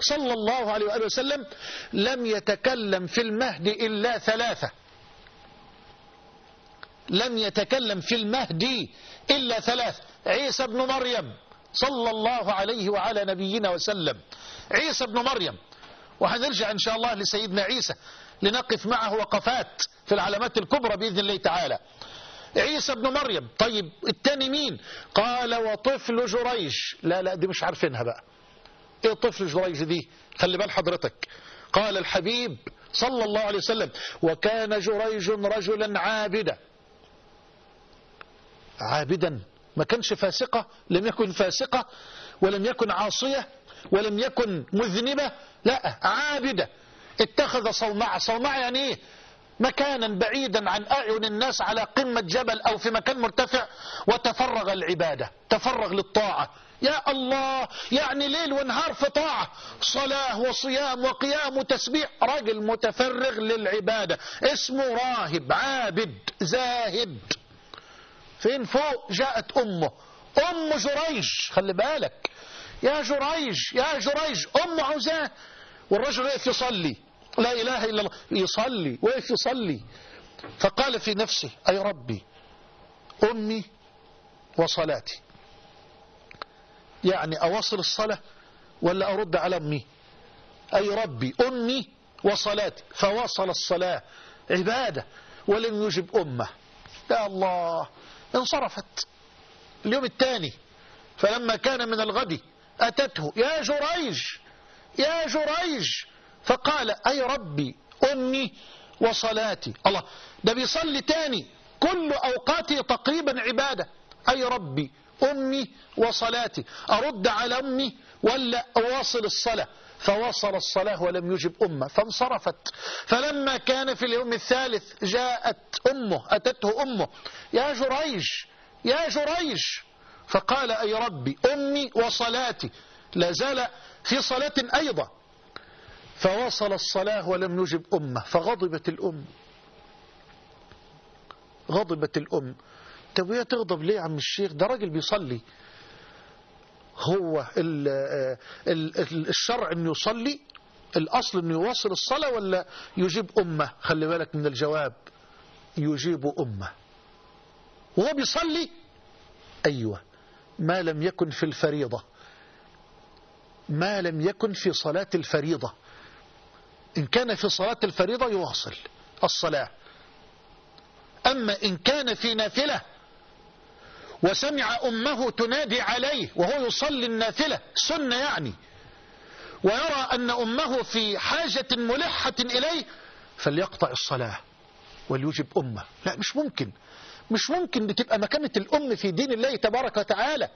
صلى الله عليه وآله وسلم لم يتكلم في المهد إلا ثلاثة. لم يتكلم في المهدي إلا ثلاث. عيسى بن مريم صلى الله عليه وعلى نبينا وسلم. عيسى بن مريم. وهنرجع إن شاء الله لسيدنا عيسى لنقف معه وقفات في العلامات الكبرى بإذن الله تعالى. عيسى بن مريم طيب التاني مين؟ قال وطفل جريج. لا لا دي مش عارفينها بقى. إيه طفل جريج دي؟ خلي بال حضرتك. قال الحبيب صلى الله عليه وسلم وكان جريج رجلا عابدا. عابدا. ما كانش فاسقة لم يكن فاسقة ولم يكن عاصية ولم يكن مذنبة لا عابدة. اتخذ صومعة صومعة يعني إيه؟ مكانا بعيدا عن أعين الناس على قمة جبل أو في مكان مرتفع وتفرغ العبادة تفرغ للطاعة. يا الله يعني ليل ونهار في طاعة. صلاة وصيام وقيام وتسبيح. راجل متفرغ للعبادة. اسمه راهب عابد زاهد. فين فوق جاءت أمه. أم جريج خلي بالك. يا جريج يا جريج أم عزاة. والرجل وقف يصلي. لا إله إلا الله. يصلي وقف يصلي. فقال في نفسه أي ربي أمي وصلاتي. يعني أواصل الصلاة ولا أرد على أمي؟ أي ربي أمي وصلاتي. فواصل الصلاة. عبادة. ولم يجب أمه. يا الله انصرفت. اليوم الثاني. فلما كان من الغد أتته. يا جريج يا جريج. فقال أي ربي أمي وصلاتي. الله. ده بيصلي تاني. كل أوقاته تقريبا عبادة. أي ربي أمي وصلاتي. أرد على أمي ولا أواصل الصلاة؟ فواصل الصلاة ولم يجب أمة. فانصرفت. فلما كان في اليوم الثالث جاءت أمه أتته أمه. يا جريج يا جريج. فقال أي ربي أمي وصلاتي. لا زال في صلاة أيضا. فواصل الصلاة ولم يجب أمه فغضبت الأم. غضبت الأم. طب وهي تغضب ليه عم الشيخ؟ ده راجل بيصلي. هو ال ال الشرع إنه يصلي؟ الأصل إنه يواصل الصلاة ولا يجيب أمه؟ خلي بالك من الجواب. يجيب أمه. وهو بيصلي؟ أيوه. ما لم يكن في الفريضة. ما لم يكن في صلاة الفريضة. إن كان في صلاة الفريضة يواصل الصلاة. أما إن كان في نافلة وسمع أمه تنادي عليه وهو يصلي النافلة سنة يعني. ويرى أن أمه في حاجة ملحة إليه فليقطع الصلاة وليجب أمه. لا مش ممكن. مش ممكن بتبقى مكانة الأم في دين الله تبارك وتعالى.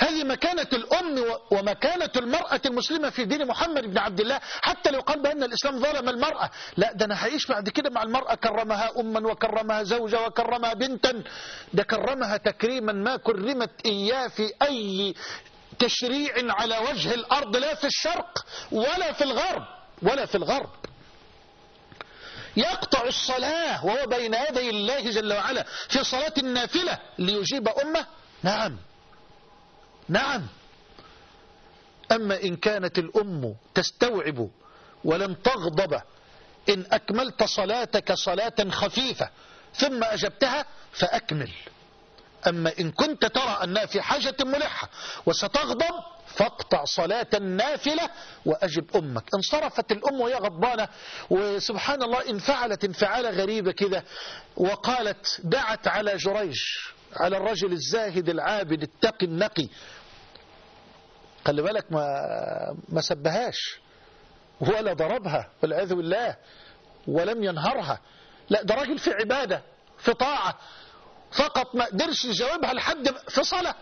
هذه مكانة الأم ومكانة المرأة المسلمة في دين محمد بن عبد الله حتى لو قال بأن الإسلام ظلم المرأة. لا ده أنا هعيش بعد كده مع المرأة كرمها أما وكرمها زوجة وكرمها بنتا. ده كرمها تكريما ما كرمت إياه في أي تشريع على وجه الأرض لا في الشرق ولا في الغرب ولا في الغرب. يقطع الصلاة وهو بين يدي الله جل وعلا في صلاة النافلة ليجيب أمة؟ نعم. نعم. أما إن كانت الأم تستوعب ولن تغضب إن أكملت صلاتك صلاة خفيفة ثم أجبتها فأكمل. أما إن كنت ترى أنها في حاجة ملحة وستغضب فاقطع صلاة النافلة وأجب أمك. انصرفت الأم وهي غضبانة وسبحان الله انفعلت انفعالة غريبة كده وقالت دعت على جريج على الرجل الزاهد العابد التقي النقي. خلي بالك ما ما سبهاش ولا ضربها والعياذ بالله ولم ينهرها. لا ده راجل في عبادة في طاعة فقط ما قدرش يجاوبها لحد في صلاة.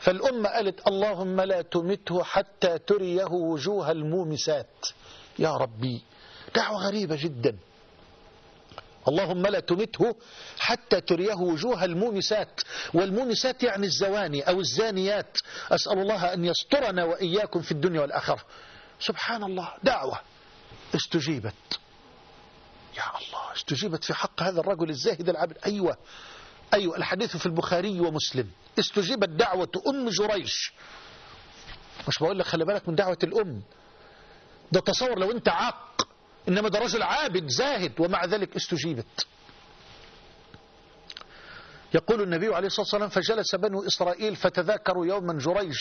فالأمة قالت اللهم لا تمته حتى تريه وجوه المومسات. يا ربي دعوة غريبة جدا. اللهم لا تمته حتى تريه وجوه المومسات. والمومسات يعني الزواني أو الزانيات. أسأل الله أن يسترنا وإياكم في الدنيا والآخرة. سبحان الله دعوة استجيبت. يا الله استجيبت في حق هذا الرجل الزاهد العبد. أيوة أيوة الحديث في البخاري ومسلم. استجيبت دعوة أم جريج مش بقول لك خلي بالك من دعوة الأم. ده تصور لو أنت عاق إنما ده رجل عابد زاهد ومع ذلك استجيبت. يقول النبي عليه الصلاة والسلام فجلس بنو إسرائيل فتذاكروا يوما جريج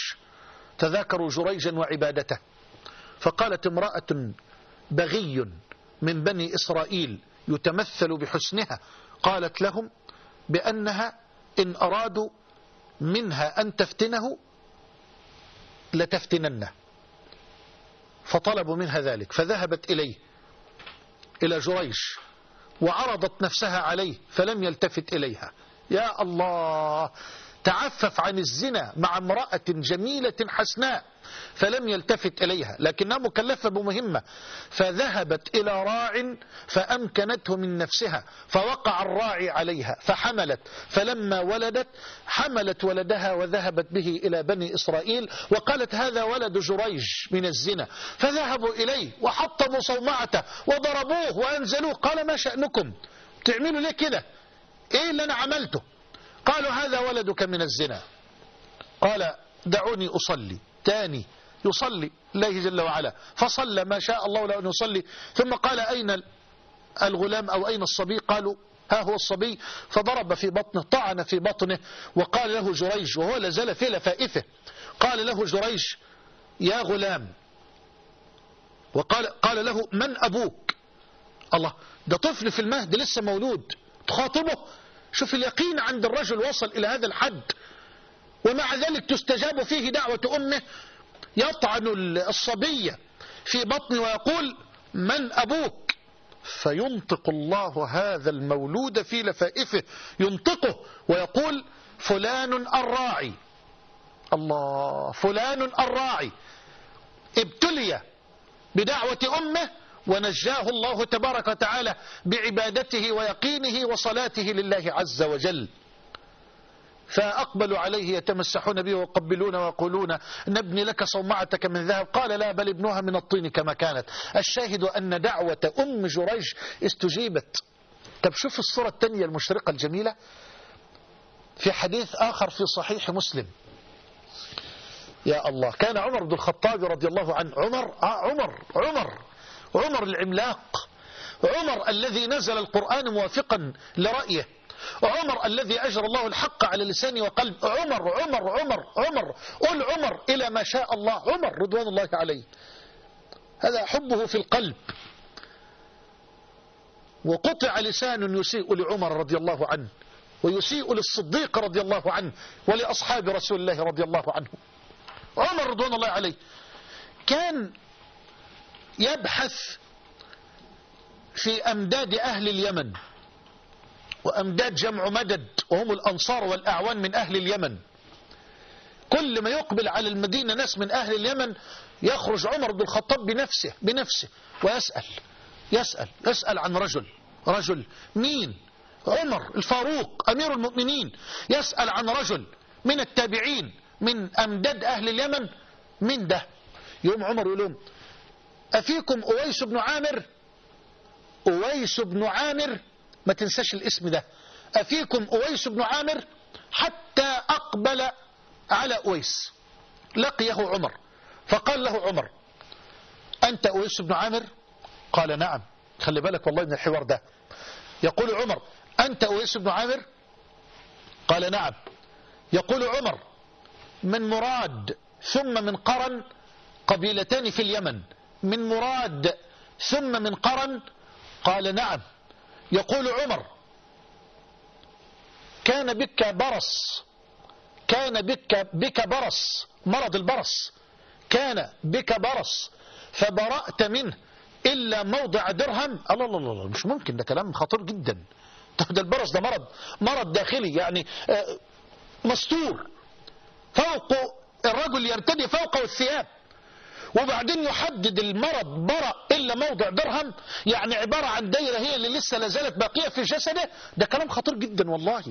تذاكروا جريجا وعبادته. فقالت امرأة بغي من بني إسرائيل يتمثل بحسنها. قالت لهم بأنها إن أرادوا منها أن تفتنه لتفتننه. فطلبوا منها ذلك فذهبت إليه إلى جريش وعرضت نفسها عليه فلم يلتفت إليها. يا الله! تعفف عن الزنا مع امرأة جميلة حسناء فلم يلتفت إليها لكنها مكلفة بمهمة. فذهبت إلى راع فأمكنته من نفسها فوقع الراعي عليها فحملت. فلما ولدت حملت ولدها وذهبت به إلى بني إسرائيل وقالت هذا ولد جريج من الزنا. فذهبوا إليه وحطموا صومعته وضربوه وأنزلوه. قال ما شأنكم؟ تعملوا ليه كده؟ إيه اللي أنا عملته؟ قالوا هذا ولدك من الزنا. قال دعوني أصلي. تاني يصلي الله جل وعلا. فصلى ما شاء الله له أن يصلي. ثم قال أين الغلام أو أين الصبي؟ قالوا ها هو الصبي. فضرب في بطنه طعن في بطنه. وقال له جريج وهو لازال في لفائفه. قال له جريج يا غلام. وقال قال له من أبوك؟ الله ده طفل في المهد لسه مولود. تخاطبه. شوف اليقين عند الرجل وصل إلى هذا الحد ومع ذلك تستجاب فيه دعوة أمه يطعن الصبية في بطنه ويقول من أبوك؟ فينطق الله هذا المولود في لفائفه ينطقه ويقول فلان الراعي. الله فلان الراعي. ابتلي بدعوة أمه ونجاه الله تبارك وتعالى بعبادته ويقينه وصلاته لله عز وجل. فأقبلوا عليه يتمسحون به ويقبلون ويقولون نبني لك صومعتك من ذهب. قال لا بل ابنوها من الطين كما كانت. الشاهد أن دعوة أم جريج استجيبت. طب شوف الصورة الثانية المشرقة الجميلة. في حديث آخر في صحيح مسلم. يا الله كان عمر بن الخطاب رضي الله عنه عمر آه عمر عمر. عمر العملاق. عمر الذي نزل القرآن موافقا لرأيه. عمر الذي أجرى الله الحق على لسانه وقلب عمر عمر عمر عمر. قل عمر إلى ما شاء الله. عمر رضوان الله عليه. هذا حبه في القلب. وقطع لسان يسيء لعمر رضي الله عنه. ويسيء للصديق رضي الله عنه. ولأصحاب رسول الله رضي الله عنه. عمر رضوان الله عليه. كان يبحث في أمداد أهل اليمن وأمداد جمع مدد وهم الأنصار والأعوان من أهل اليمن. كل ما يقبل على المدينة ناس من أهل اليمن يخرج عمر بن الخطاب بنفسه بنفسه ويسأل يسأل يسأل عن رجل رجل مين؟ عمر الفاروق أمير المؤمنين. يسأل عن رجل من التابعين من أمداد أهل اليمن. من ده؟ يوم عمر يقول لهم أفيكم أويس بن عامر؟ أويس بن عامر؟ ما تنساش الاسم ده. أفيكم أويس بن عامر؟ حتى أقبل على أويس. لقيه عمر. فقال له عمر أنت أويس بن عامر؟ قال نعم. خلي بالك والله من الحوار ده. يقول عمر أنت أويس بن عامر؟ قال نعم. يقول عمر من مراد ثم من قرن قبيلتان في اليمن. من مراد ثم من قرن؟ قال نعم. يقول عمر كان بك برص كان بك بك برص مرض البرص. كان بك برص فبرأت منه إلا موضع درهم. الله الله الله مش ممكن ده كلام خطير جدا. ده البرص ده مرض مرض داخلي يعني مستور. فوق الرجل يرتدي فوقه الثياب. وبعدين يحدد المرض برأ إلا موضع درهم يعني عبارة عن دايرة هي اللي لسه لازالت باقية في جسده. ده كلام خطير جدا والله.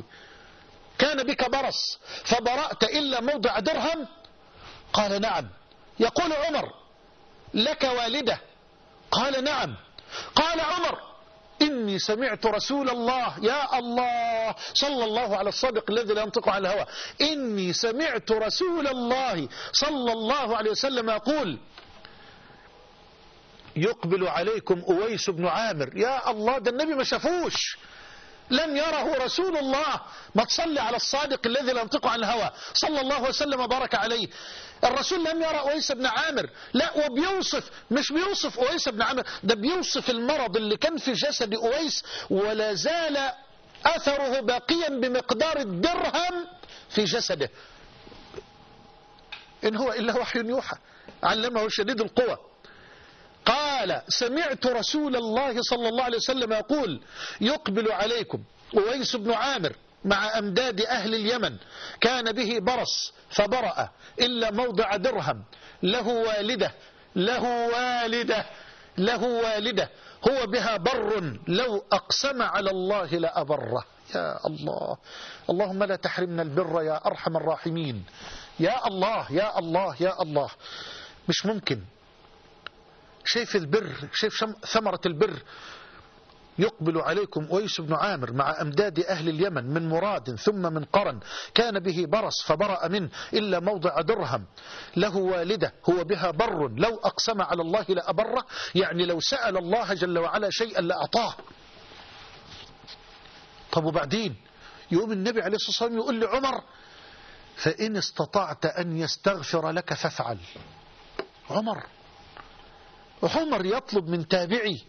كان بك برص فبرأت إلا موضع درهم؟ قال نعم. يقول عمر لك والدة؟ قال نعم. قال عمر إني سمعت رسول الله يا الله صلى الله على الصادق الذي لا ينطق عن الهوى. إني سمعت رسول الله صلى الله عليه وسلم يقول يقبل عليكم أويس بن عامر. يا الله ده النبي ما شافوش. لم يره رسول الله. ما تصلي على الصادق الذي لا ينطق عن الهوى. صلى الله وسلم وبارك عليه. الرسول لم يرى أويس بن عامر. لا وبيوصف مش بيوصف أويس بن عامر. ده بيوصف المرض اللي كان في جسد أويس ولا زال أثره باقيا بمقدار الدرهم في جسده. إن هو إلا وحي يوحى. علمه شديد القوى قال سمعت رسول الله صلى الله عليه وسلم يقول يقبل عليكم أويس بن عامر مع أمداد أهل اليمن كان به برص فبرأ إلا موضع درهم له والدة له والدة له والدة هو بها بر لو أقسم على الله لأبره يا الله اللهم لا تحرمنا البر يا أرحم الراحمين يا الله يا الله يا الله مش ممكن شايف البر؟ شايف ثمرة البر؟ يقبل عليكم ويس بن عامر مع أمداد أهل اليمن من مراد ثم من قرن. كان به برص فبرأ منه إلا موضع درهم. له والدة هو بها بر. لو أقسم على الله لأبره يعني لو سأل الله جل وعلا شيئا لأعطاه. طب وبعدين؟ يقوم النبي عليه الصلاة والسلام يقول لعمر فإن استطعت أن يستغفر لك فافعل. عمر. عمر يطلب من تابعي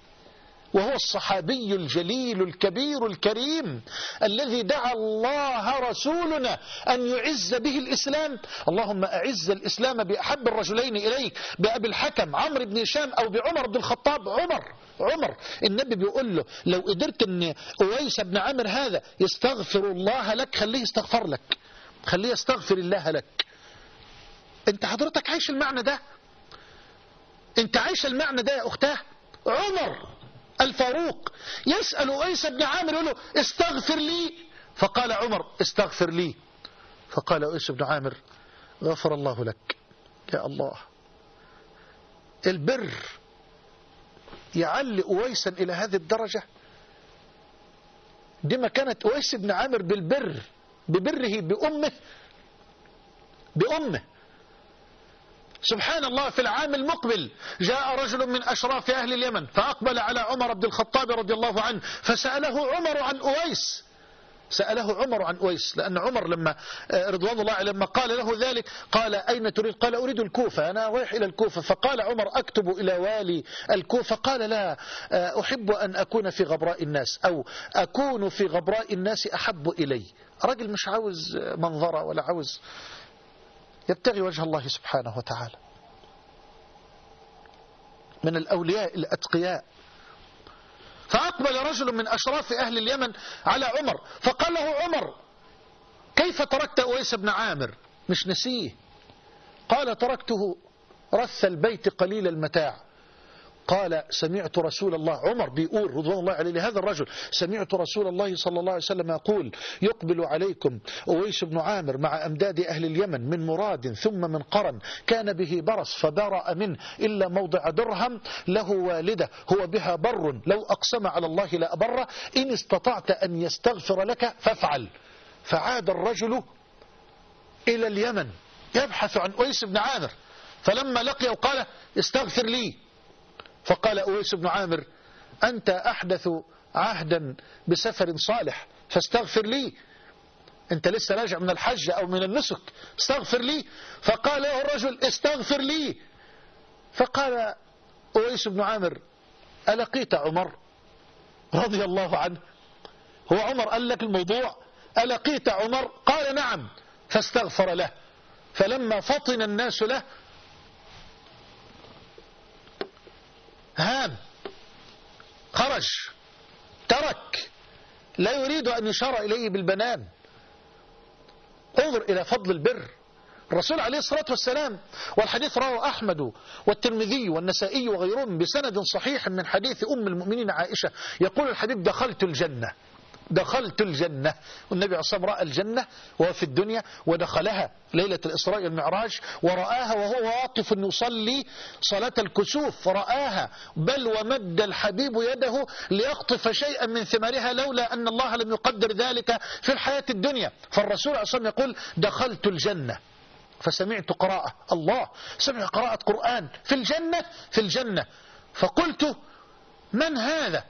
وهو الصحابي الجليل الكبير الكريم الذي دعا الله رسولنا أن يعز به الإسلام. اللهم أعز الإسلام بأحب الرجلين إليك بأبي الحكم عمرو بن هشام أو بعمر بن الخطاب. عمر عمر النبي بيقول له لو قدرت أن أويس بن عامر هذا يستغفر الله لك خليه يستغفر لك خليه يستغفر الله لك. أنت حضرتك عايش المعنى ده؟ انت عايش المعنى ده يا اختاه؟ عمر الفاروق يسأل أيس بن عامر يقول له استغفر لي. فقال عمر استغفر لي. فقال أيس بن عامر غفر الله لك يا الله. البر يعلي أويسا إلى هذه الدرجة؟ دي ما كانت أويس بن عامر بالبر ببره بأمه بأمه. سبحان الله في العام المقبل جاء رجل من أشراف أهل اليمن فأقبل على عمر بن الخطاب رضي الله عنه فسأله عمر عن أويس. سأله عمر عن أويس لأن عمر لما رضوان الله لما قال له ذلك قال أين تريد؟ قال أريد الكوفة. أنا رايح إلى الكوفة. فقال عمر أكتب إلى والي الكوفة. قال لا أحب أن أكون في غبراء الناس أو أكون في غبراء الناس أحب إلي. رجل مش عاوز منظرة ولا عاوز يبتغي وجه الله سبحانه وتعالى. من الأولياء الأتقياء. فأقبل رجل من أشراف أهل اليمن على عمر فقال له عمر كيف تركت أويس بن عامر؟ مش نسيه. قال تركته رث البيت قليل المتاع. قال سمعت رسول الله عمر بيقول رضوان الله عليه لهذا الرجل سمعت رسول الله صلى الله عليه وسلم يقول يقبل عليكم أويس بن عامر مع أمداد أهل اليمن من مراد ثم من قرن كان به برص فبرأ منه إلا موضع درهم له والدة هو بها بر لو أقسم على الله لأبره إن استطعت أن يستغفر لك فافعل. فعاد الرجل إلى اليمن يبحث عن أويس بن عامر فلما لقيه قال استغفر لي. فقال أويس بن عامر أنت أحدث عهدا بسفر صالح فاستغفر لي. أنت لسه راجع من الحج أو من النسك استغفر لي. فقال له الرجل استغفر لي. فقال أويس بن عامر ألقيت عمر رضي الله عنه؟ هو عمر قال لك الموضوع؟ ألقيت عمر؟ قال نعم فاستغفر له. فلما فطن الناس له هام خرج. ترك. لا يريد أن يشار إليه بالبنان. انظر إلى فضل البر. الرسول عليه الصلاة والسلام والحديث رواه أحمد والترمذي والنسائي وغيرهم بسند صحيح من حديث أم المؤمنين عائشة. يقول الحديث دخلت الجنة. دخلت الجنة. والنبي عليه الصلاة رأى الجنة وهو في الدنيا ودخلها ليلة الإسراء والمعراج ورآها وهو واقف يصلي صلاة الكسوف فرآها. بل ومد الحبيب يده ليقطف شيئا من ثمارها لولا أن الله لم يقدر ذلك في الحياة الدنيا. فالرسول عليه الصلاة يقول دخلت الجنة. فسمعت قراءة. الله سمع قراءة قرآن في الجنة في الجنة. فقلت من هذا؟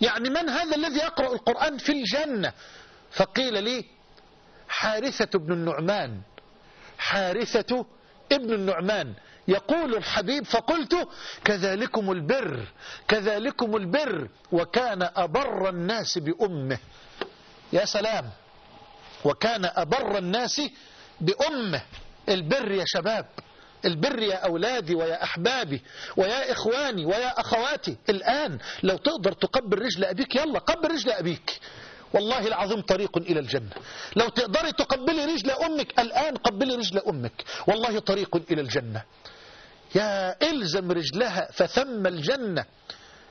يعني من هذا الذي يقرأ القرآن في الجنة؟ فقيل لي حارثة بن النعمان. حارثة ابن النعمان. يقول الحبيب فقلت كذلكم البر كذلكم البر وكان أبر الناس بأمه. يا سلام. وكان أبر الناس بأمه. البر يا شباب. البر يا أولادي ويا أحبابي ويا إخواني ويا أخواتي الآن لو تقدر تقبل رجل أبيك يلا قبل رجل أبيك. والله العظيم طريق إلى الجنة. لو تقدري تقبلي رجل أمك الآن قبلي رجل أمك. والله طريق إلى الجنة. يا إلزم رجلها فثم الجنة.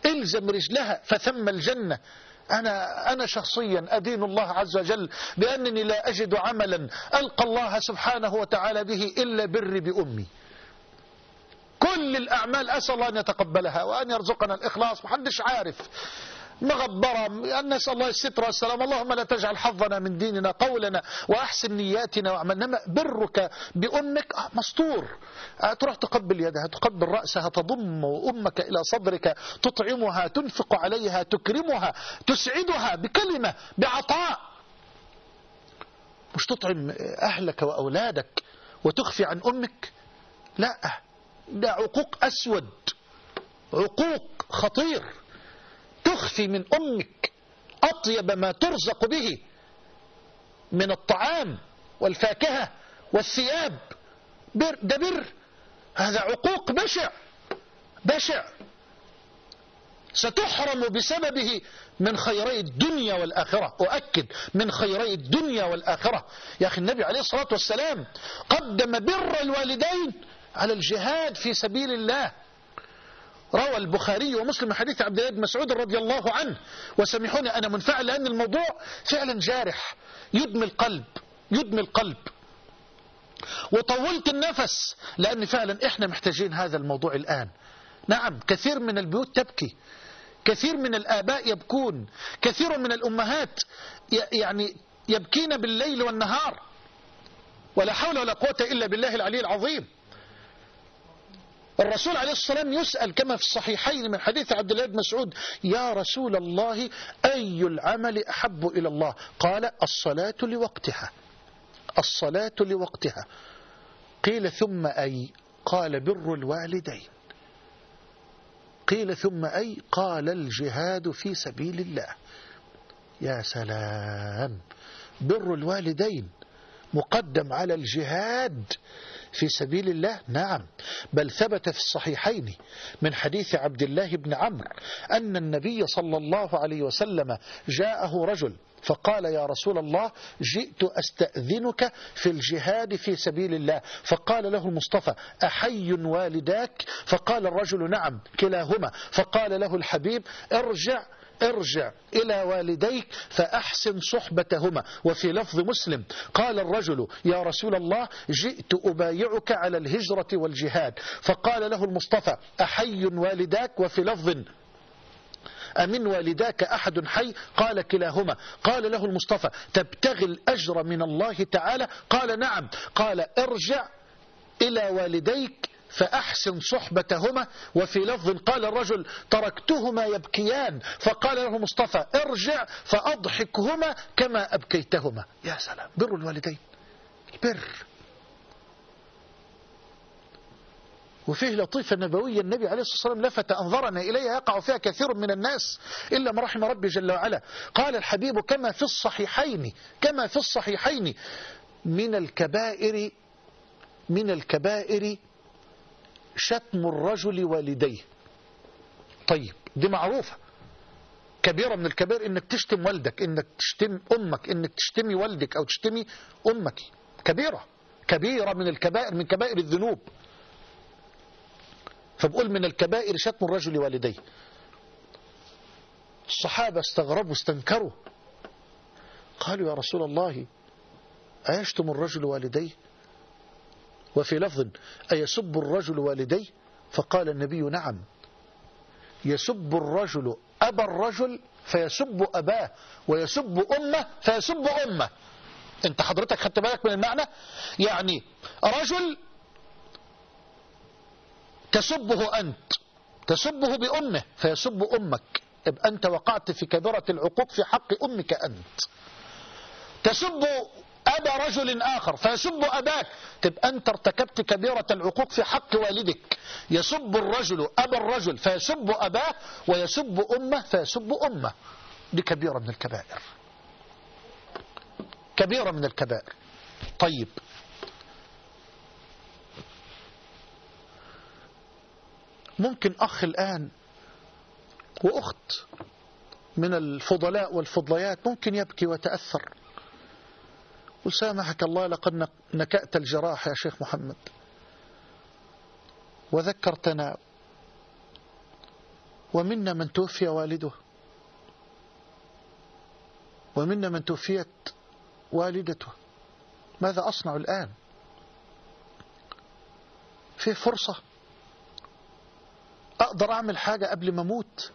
إلزم رجلها فثم الجنة. أنا, أنا شخصيا أدين الله عز وجل بأنني لا أجد عملا ألقى الله سبحانه وتعالى به إلا بر بأمي. كل الأعمال أسأل الله أن يتقبلها وأن يرزقنا الإخلاص. محدش عارف. مغبرة نسأل الله الستر والسلام. اللهم لا تجعل حظنا من ديننا قولنا وأحسن نياتنا وعملنا برك بأمك. مستور. تروح تقبل يدها تقبل رأسها تضم أمك إلى صدرك تطعمها تنفق عليها تكرمها تسعدها بكلمة بعطاء. مش تطعم أهلك وأولادك وتخفي عن أمك. لا ده عقوق أسود عقوق خطير. تخفي من أمك أطيب ما ترزق به من الطعام والفاكهة والثياب. بر ده بر. هذا عقوق بشع. بشع. ستحرم بسببه من خيري الدنيا والآخرة. أؤكد من خيري الدنيا والآخرة. يا أخي النبي عليه الصلاة والسلام قدم بر الوالدين على الجهاد في سبيل الله. روى البخاري ومسلم حديث عبد الله بن مسعود رضي الله عنه. وسامحوني أنا منفعل لأن الموضوع فعلا جارح. يدمي القلب يدمي القلب. وطولت النفس لأن فعلا إحنا محتاجين هذا الموضوع الآن. نعم كثير من البيوت تبكي. كثير من الآباء يبكون. كثير من الأمهات يعني يبكين بالليل والنهار. ولا حول ولا قوة إلا بالله العلي العظيم. الرسول عليه الصلاة والسلام يسأل كما في الصحيحين من حديث عبد الله بن مسعود يا رسول الله أي العمل أحب إلى الله؟ قال الصلاة لوقتها. الصلاة لوقتها. قيل ثم أي؟ قال بر الوالدين. قيل ثم أي؟ قال الجهاد في سبيل الله. يا سلام. بر الوالدين مقدم على الجهاد. في سبيل الله نعم. بل ثبت في الصحيحين من حديث عبد الله بن عمرو أن النبي صلى الله عليه وسلم جاءه رجل فقال يا رسول الله جئت أستأذنك في الجهاد في سبيل الله. فقال له المصطفى أحي والداك؟ فقال الرجل نعم كلاهما. فقال له الحبيب ارجع ارجع إلى والديك فأحسن صحبتهما. وفي لفظ مسلم قال الرجل يا رسول الله جئت أبايعك على الهجرة والجهاد. فقال له المصطفى أحي والداك؟ وفي لفظ أمن والداك أحد حي؟ قال كلاهما. قال له المصطفى تبتغي الأجر من الله تعالى؟ قال نعم. قال ارجع إلى والديك فأحسن صحبتهما. وفي لفظ قال الرجل تركتهما يبكيان فقال له مصطفى ارجع فأضحكهما كما أبكيتهما. يا سلام بر الوالدين البر. وفيه لطيفة نبوية النبي عليه الصلاة والسلام لفت أنظرنا إليها يقع فيها كثير من الناس إلا ما رحم ربي جل وعلا. قال الحبيب كما في الصحيحين كما في الصحيحين من الكبائر من الكبائر شتم الرجل والديه. طيب دي معروفة. كبيرة من الكبائر إنك تشتم والدك إنك تشتم أمك إنك تشتمي والدك أو تشتمي أمك. كبيرة كبيرة من الكبائر من كبائر الذنوب. فبقول من الكبائر شتم الرجل والديه. الصحابة استغربوا استنكروا. قالوا يا رسول الله أيشتم الرجل والديه؟ وفي لفظ أيسب الرجل والديه؟ فقال النبي نعم. يسب الرجل أبا الرجل فيسب أباه ويسب أمه فيسب أمه. أنت حضرتك خدت بالك من المعنى؟ يعني رجل تسبه أنت تسبه بأمه فيسب أمك. أنت وقعت في كبيرة العقوق في حق أمك أنت. تسب أبا رجل آخر فيسب أباك. تبقى أنت ارتكبت كبيرة العقوق في حق والدك. يسب الرجل أبا الرجل فيسب أباه ويسب أمه فيسب أمه. دي كبيرة من الكبائر. كبيرة من الكبائر. طيب. ممكن أخ الآن وأخت من الفضلاء والفضليات ممكن يبكي وتأثر. وسامحك الله لقد نكأت الجراح يا شيخ محمد. وذكرتنا ومنا من توفي والده. ومنا من توفيت والدته. ماذا أصنع الآن؟ في فرصة أقدر أعمل حاجة قبل ما أموت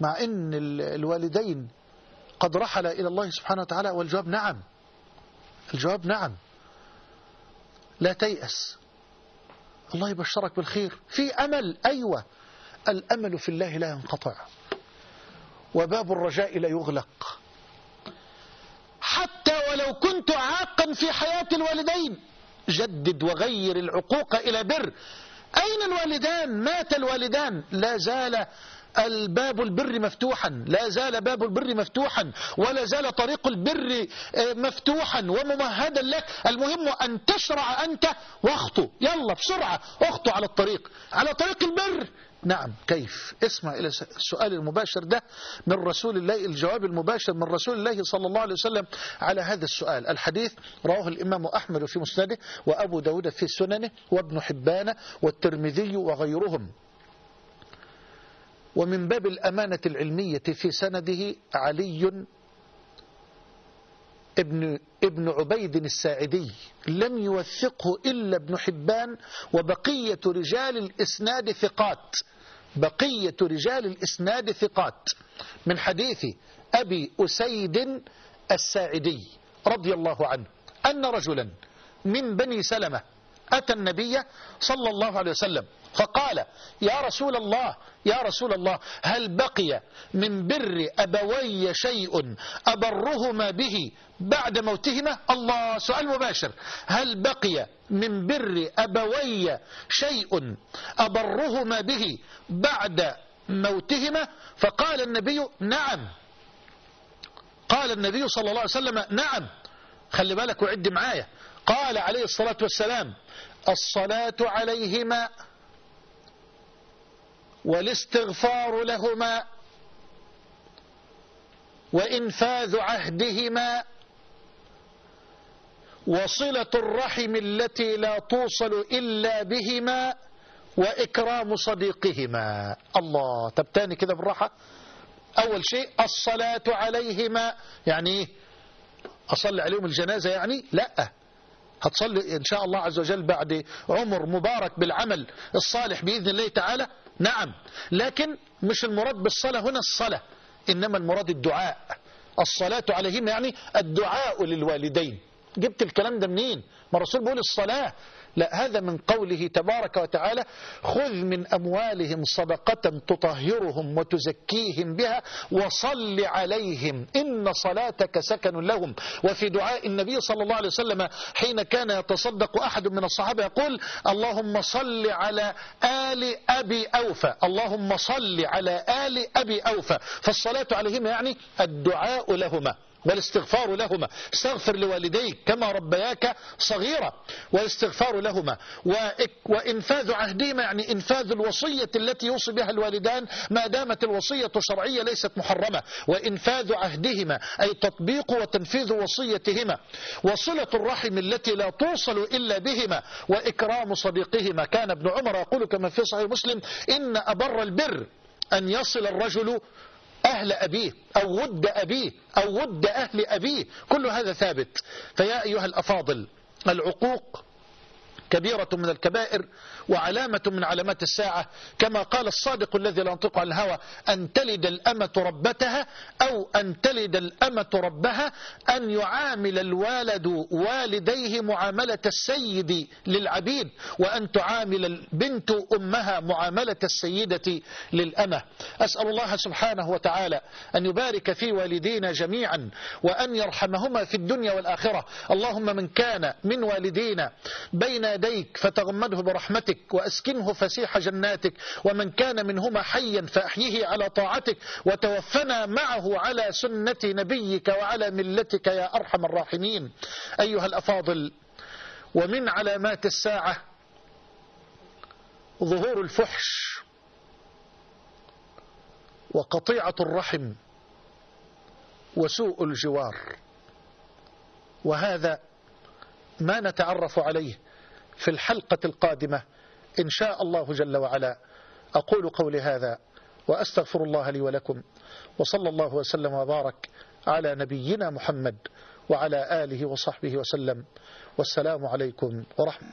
مع أن الوالدين قد رحل إلى الله سبحانه وتعالى والجواب نعم. الجواب نعم. لا تيأس. الله يبشرك بالخير. في أمل أيوة. الأمل في الله لا ينقطع. وباب الرجاء لا يغلق. حتى ولو كنت عاقا في حياة الوالدين جدد وغير العقوق إلى بر. أين الوالدان؟ مات الوالدان. لا زال الباب البر مفتوحا. لا زال باب البر مفتوحا. ولا زال طريق البر آه، مفتوحا. وممهدا لك. المهم أن تشرع أنت واخطو. يلا بسرعة اخطو على الطريق. على طريق البر. نعم. كيف؟ اسمع إلى السؤال المباشر ده من رسول الله الجواب المباشر من رسول الله صلى الله عليه وسلم على هذا السؤال. الحديث رواه الإمام أحمد في مسنده وأبو داود في سننه وابن حبان والترمذي وغيرهم. ومن باب الأمانة العلمية في سنده علي ابن, ابن عبيد الساعدي لم يوثقه إلا ابن حبان وبقية رجال الإسناد ثقات. بقية رجال الإسناد ثقات. من حديث أبي أسيد الساعدي رضي الله عنه أن رجلا من بني سلمة أتى النبي صلى الله عليه وسلم فقال يا رسول الله يا رسول الله هل بقي من بر أبوي شيء أبرهما به بعد موتهما؟ الله سؤال مباشر. هل بقي من بر أبوي شيء أبرهما به بعد موتهما؟ فقال النبي نعم. قال النبي صلى الله عليه وسلم نعم. خلي بالك وعد معايا. قال عليه الصلاة والسلام الصلاة عليهما والاستغفار لهما وإنفاذ عهدهما وصلة الرحم التي لا توصل إلا بهما وإكرام صديقهما. الله طب تاني كده بالراحة. أول شيء الصلاة عليهما. يعني إيه؟ أصلي عليهم الجنازة يعني؟ لا. هتصلي إن شاء الله عز وجل بعد عمر مبارك بالعمل الصالح بإذن الله تعالى. نعم. لكن مش المراد بالصلاة هنا الصلاة إنما المراد الدعاء. الصلاة عليهم يعني الدعاء للوالدين. جبت الكلام ده منين؟ ما الرسول بيقول الصلاة لا هذا من قوله تبارك وتعالى خذ من أموالهم صدقة تطهرهم وتزكيهم بها وصل عليهم إن صلاتك سكن لهم. وفي دعاء النبي صلى الله عليه وسلم حين كان يتصدق أحد من الصحابة يقول اللهم صل على آل أبي أوفى اللهم صل على آل أبي أوفى. فالصلاة عليهم يعني الدعاء لهما. والاستغفار لهما. استغفر لوالديك كما ربياك صغيرة والاستغفار لهما. وإنفاذ عهدهما يعني إنفاذ الوصية التي يوصي بها الوالدان ما دامت الوصية شرعية ليست محرمة. وإنفاذ عهدهما أي تطبيق وتنفيذ وصيتهما. وصلة الرحم التي لا توصل إلا بهما. وإكرام صديقهما. كان ابن عمر يقول كما في صحيح مسلم إن أبر البر أن يصل الرجل أهل أبيه أو ود أبيه أو ود أهل أبيه. كل هذا ثابت. فيا أيها الأفاضل العقوق كبيرة من الكبائر وعلامة من علامات الساعة كما قال الصادق الذي لا ينطق عن الهوى أن تلد الأمة ربتها أو أن تلد الأمة ربها أن يعامل الوالد والديه معاملة السيد للعبيد وأن تعامل البنت أمها معاملة السيدة للأمة. أسأل الله سبحانه وتعالى أن يبارك في والدينا جميعا وأن يرحمهما في الدنيا والآخرة. اللهم من كان من والدينا بين يديك فتغمده برحمتك وأسكنه فسيح جناتك ومن كان منهما حيا فأحيه على طاعتك وتوفنا معه على سنة نبيك وعلى ملتك يا أرحم الراحمين. أيها الأفاضل ومن علامات الساعة ظهور الفحش وقطيعة الرحم وسوء الجوار. وهذا ما نتعرف عليه. في الحلقة القادمة إن شاء الله جل وعلا. أقول قولي هذا وأستغفر الله لي ولكم وصلى الله وسلم وبارك على نبينا محمد وعلى آله وصحبه وسلم. والسلام عليكم ورحمة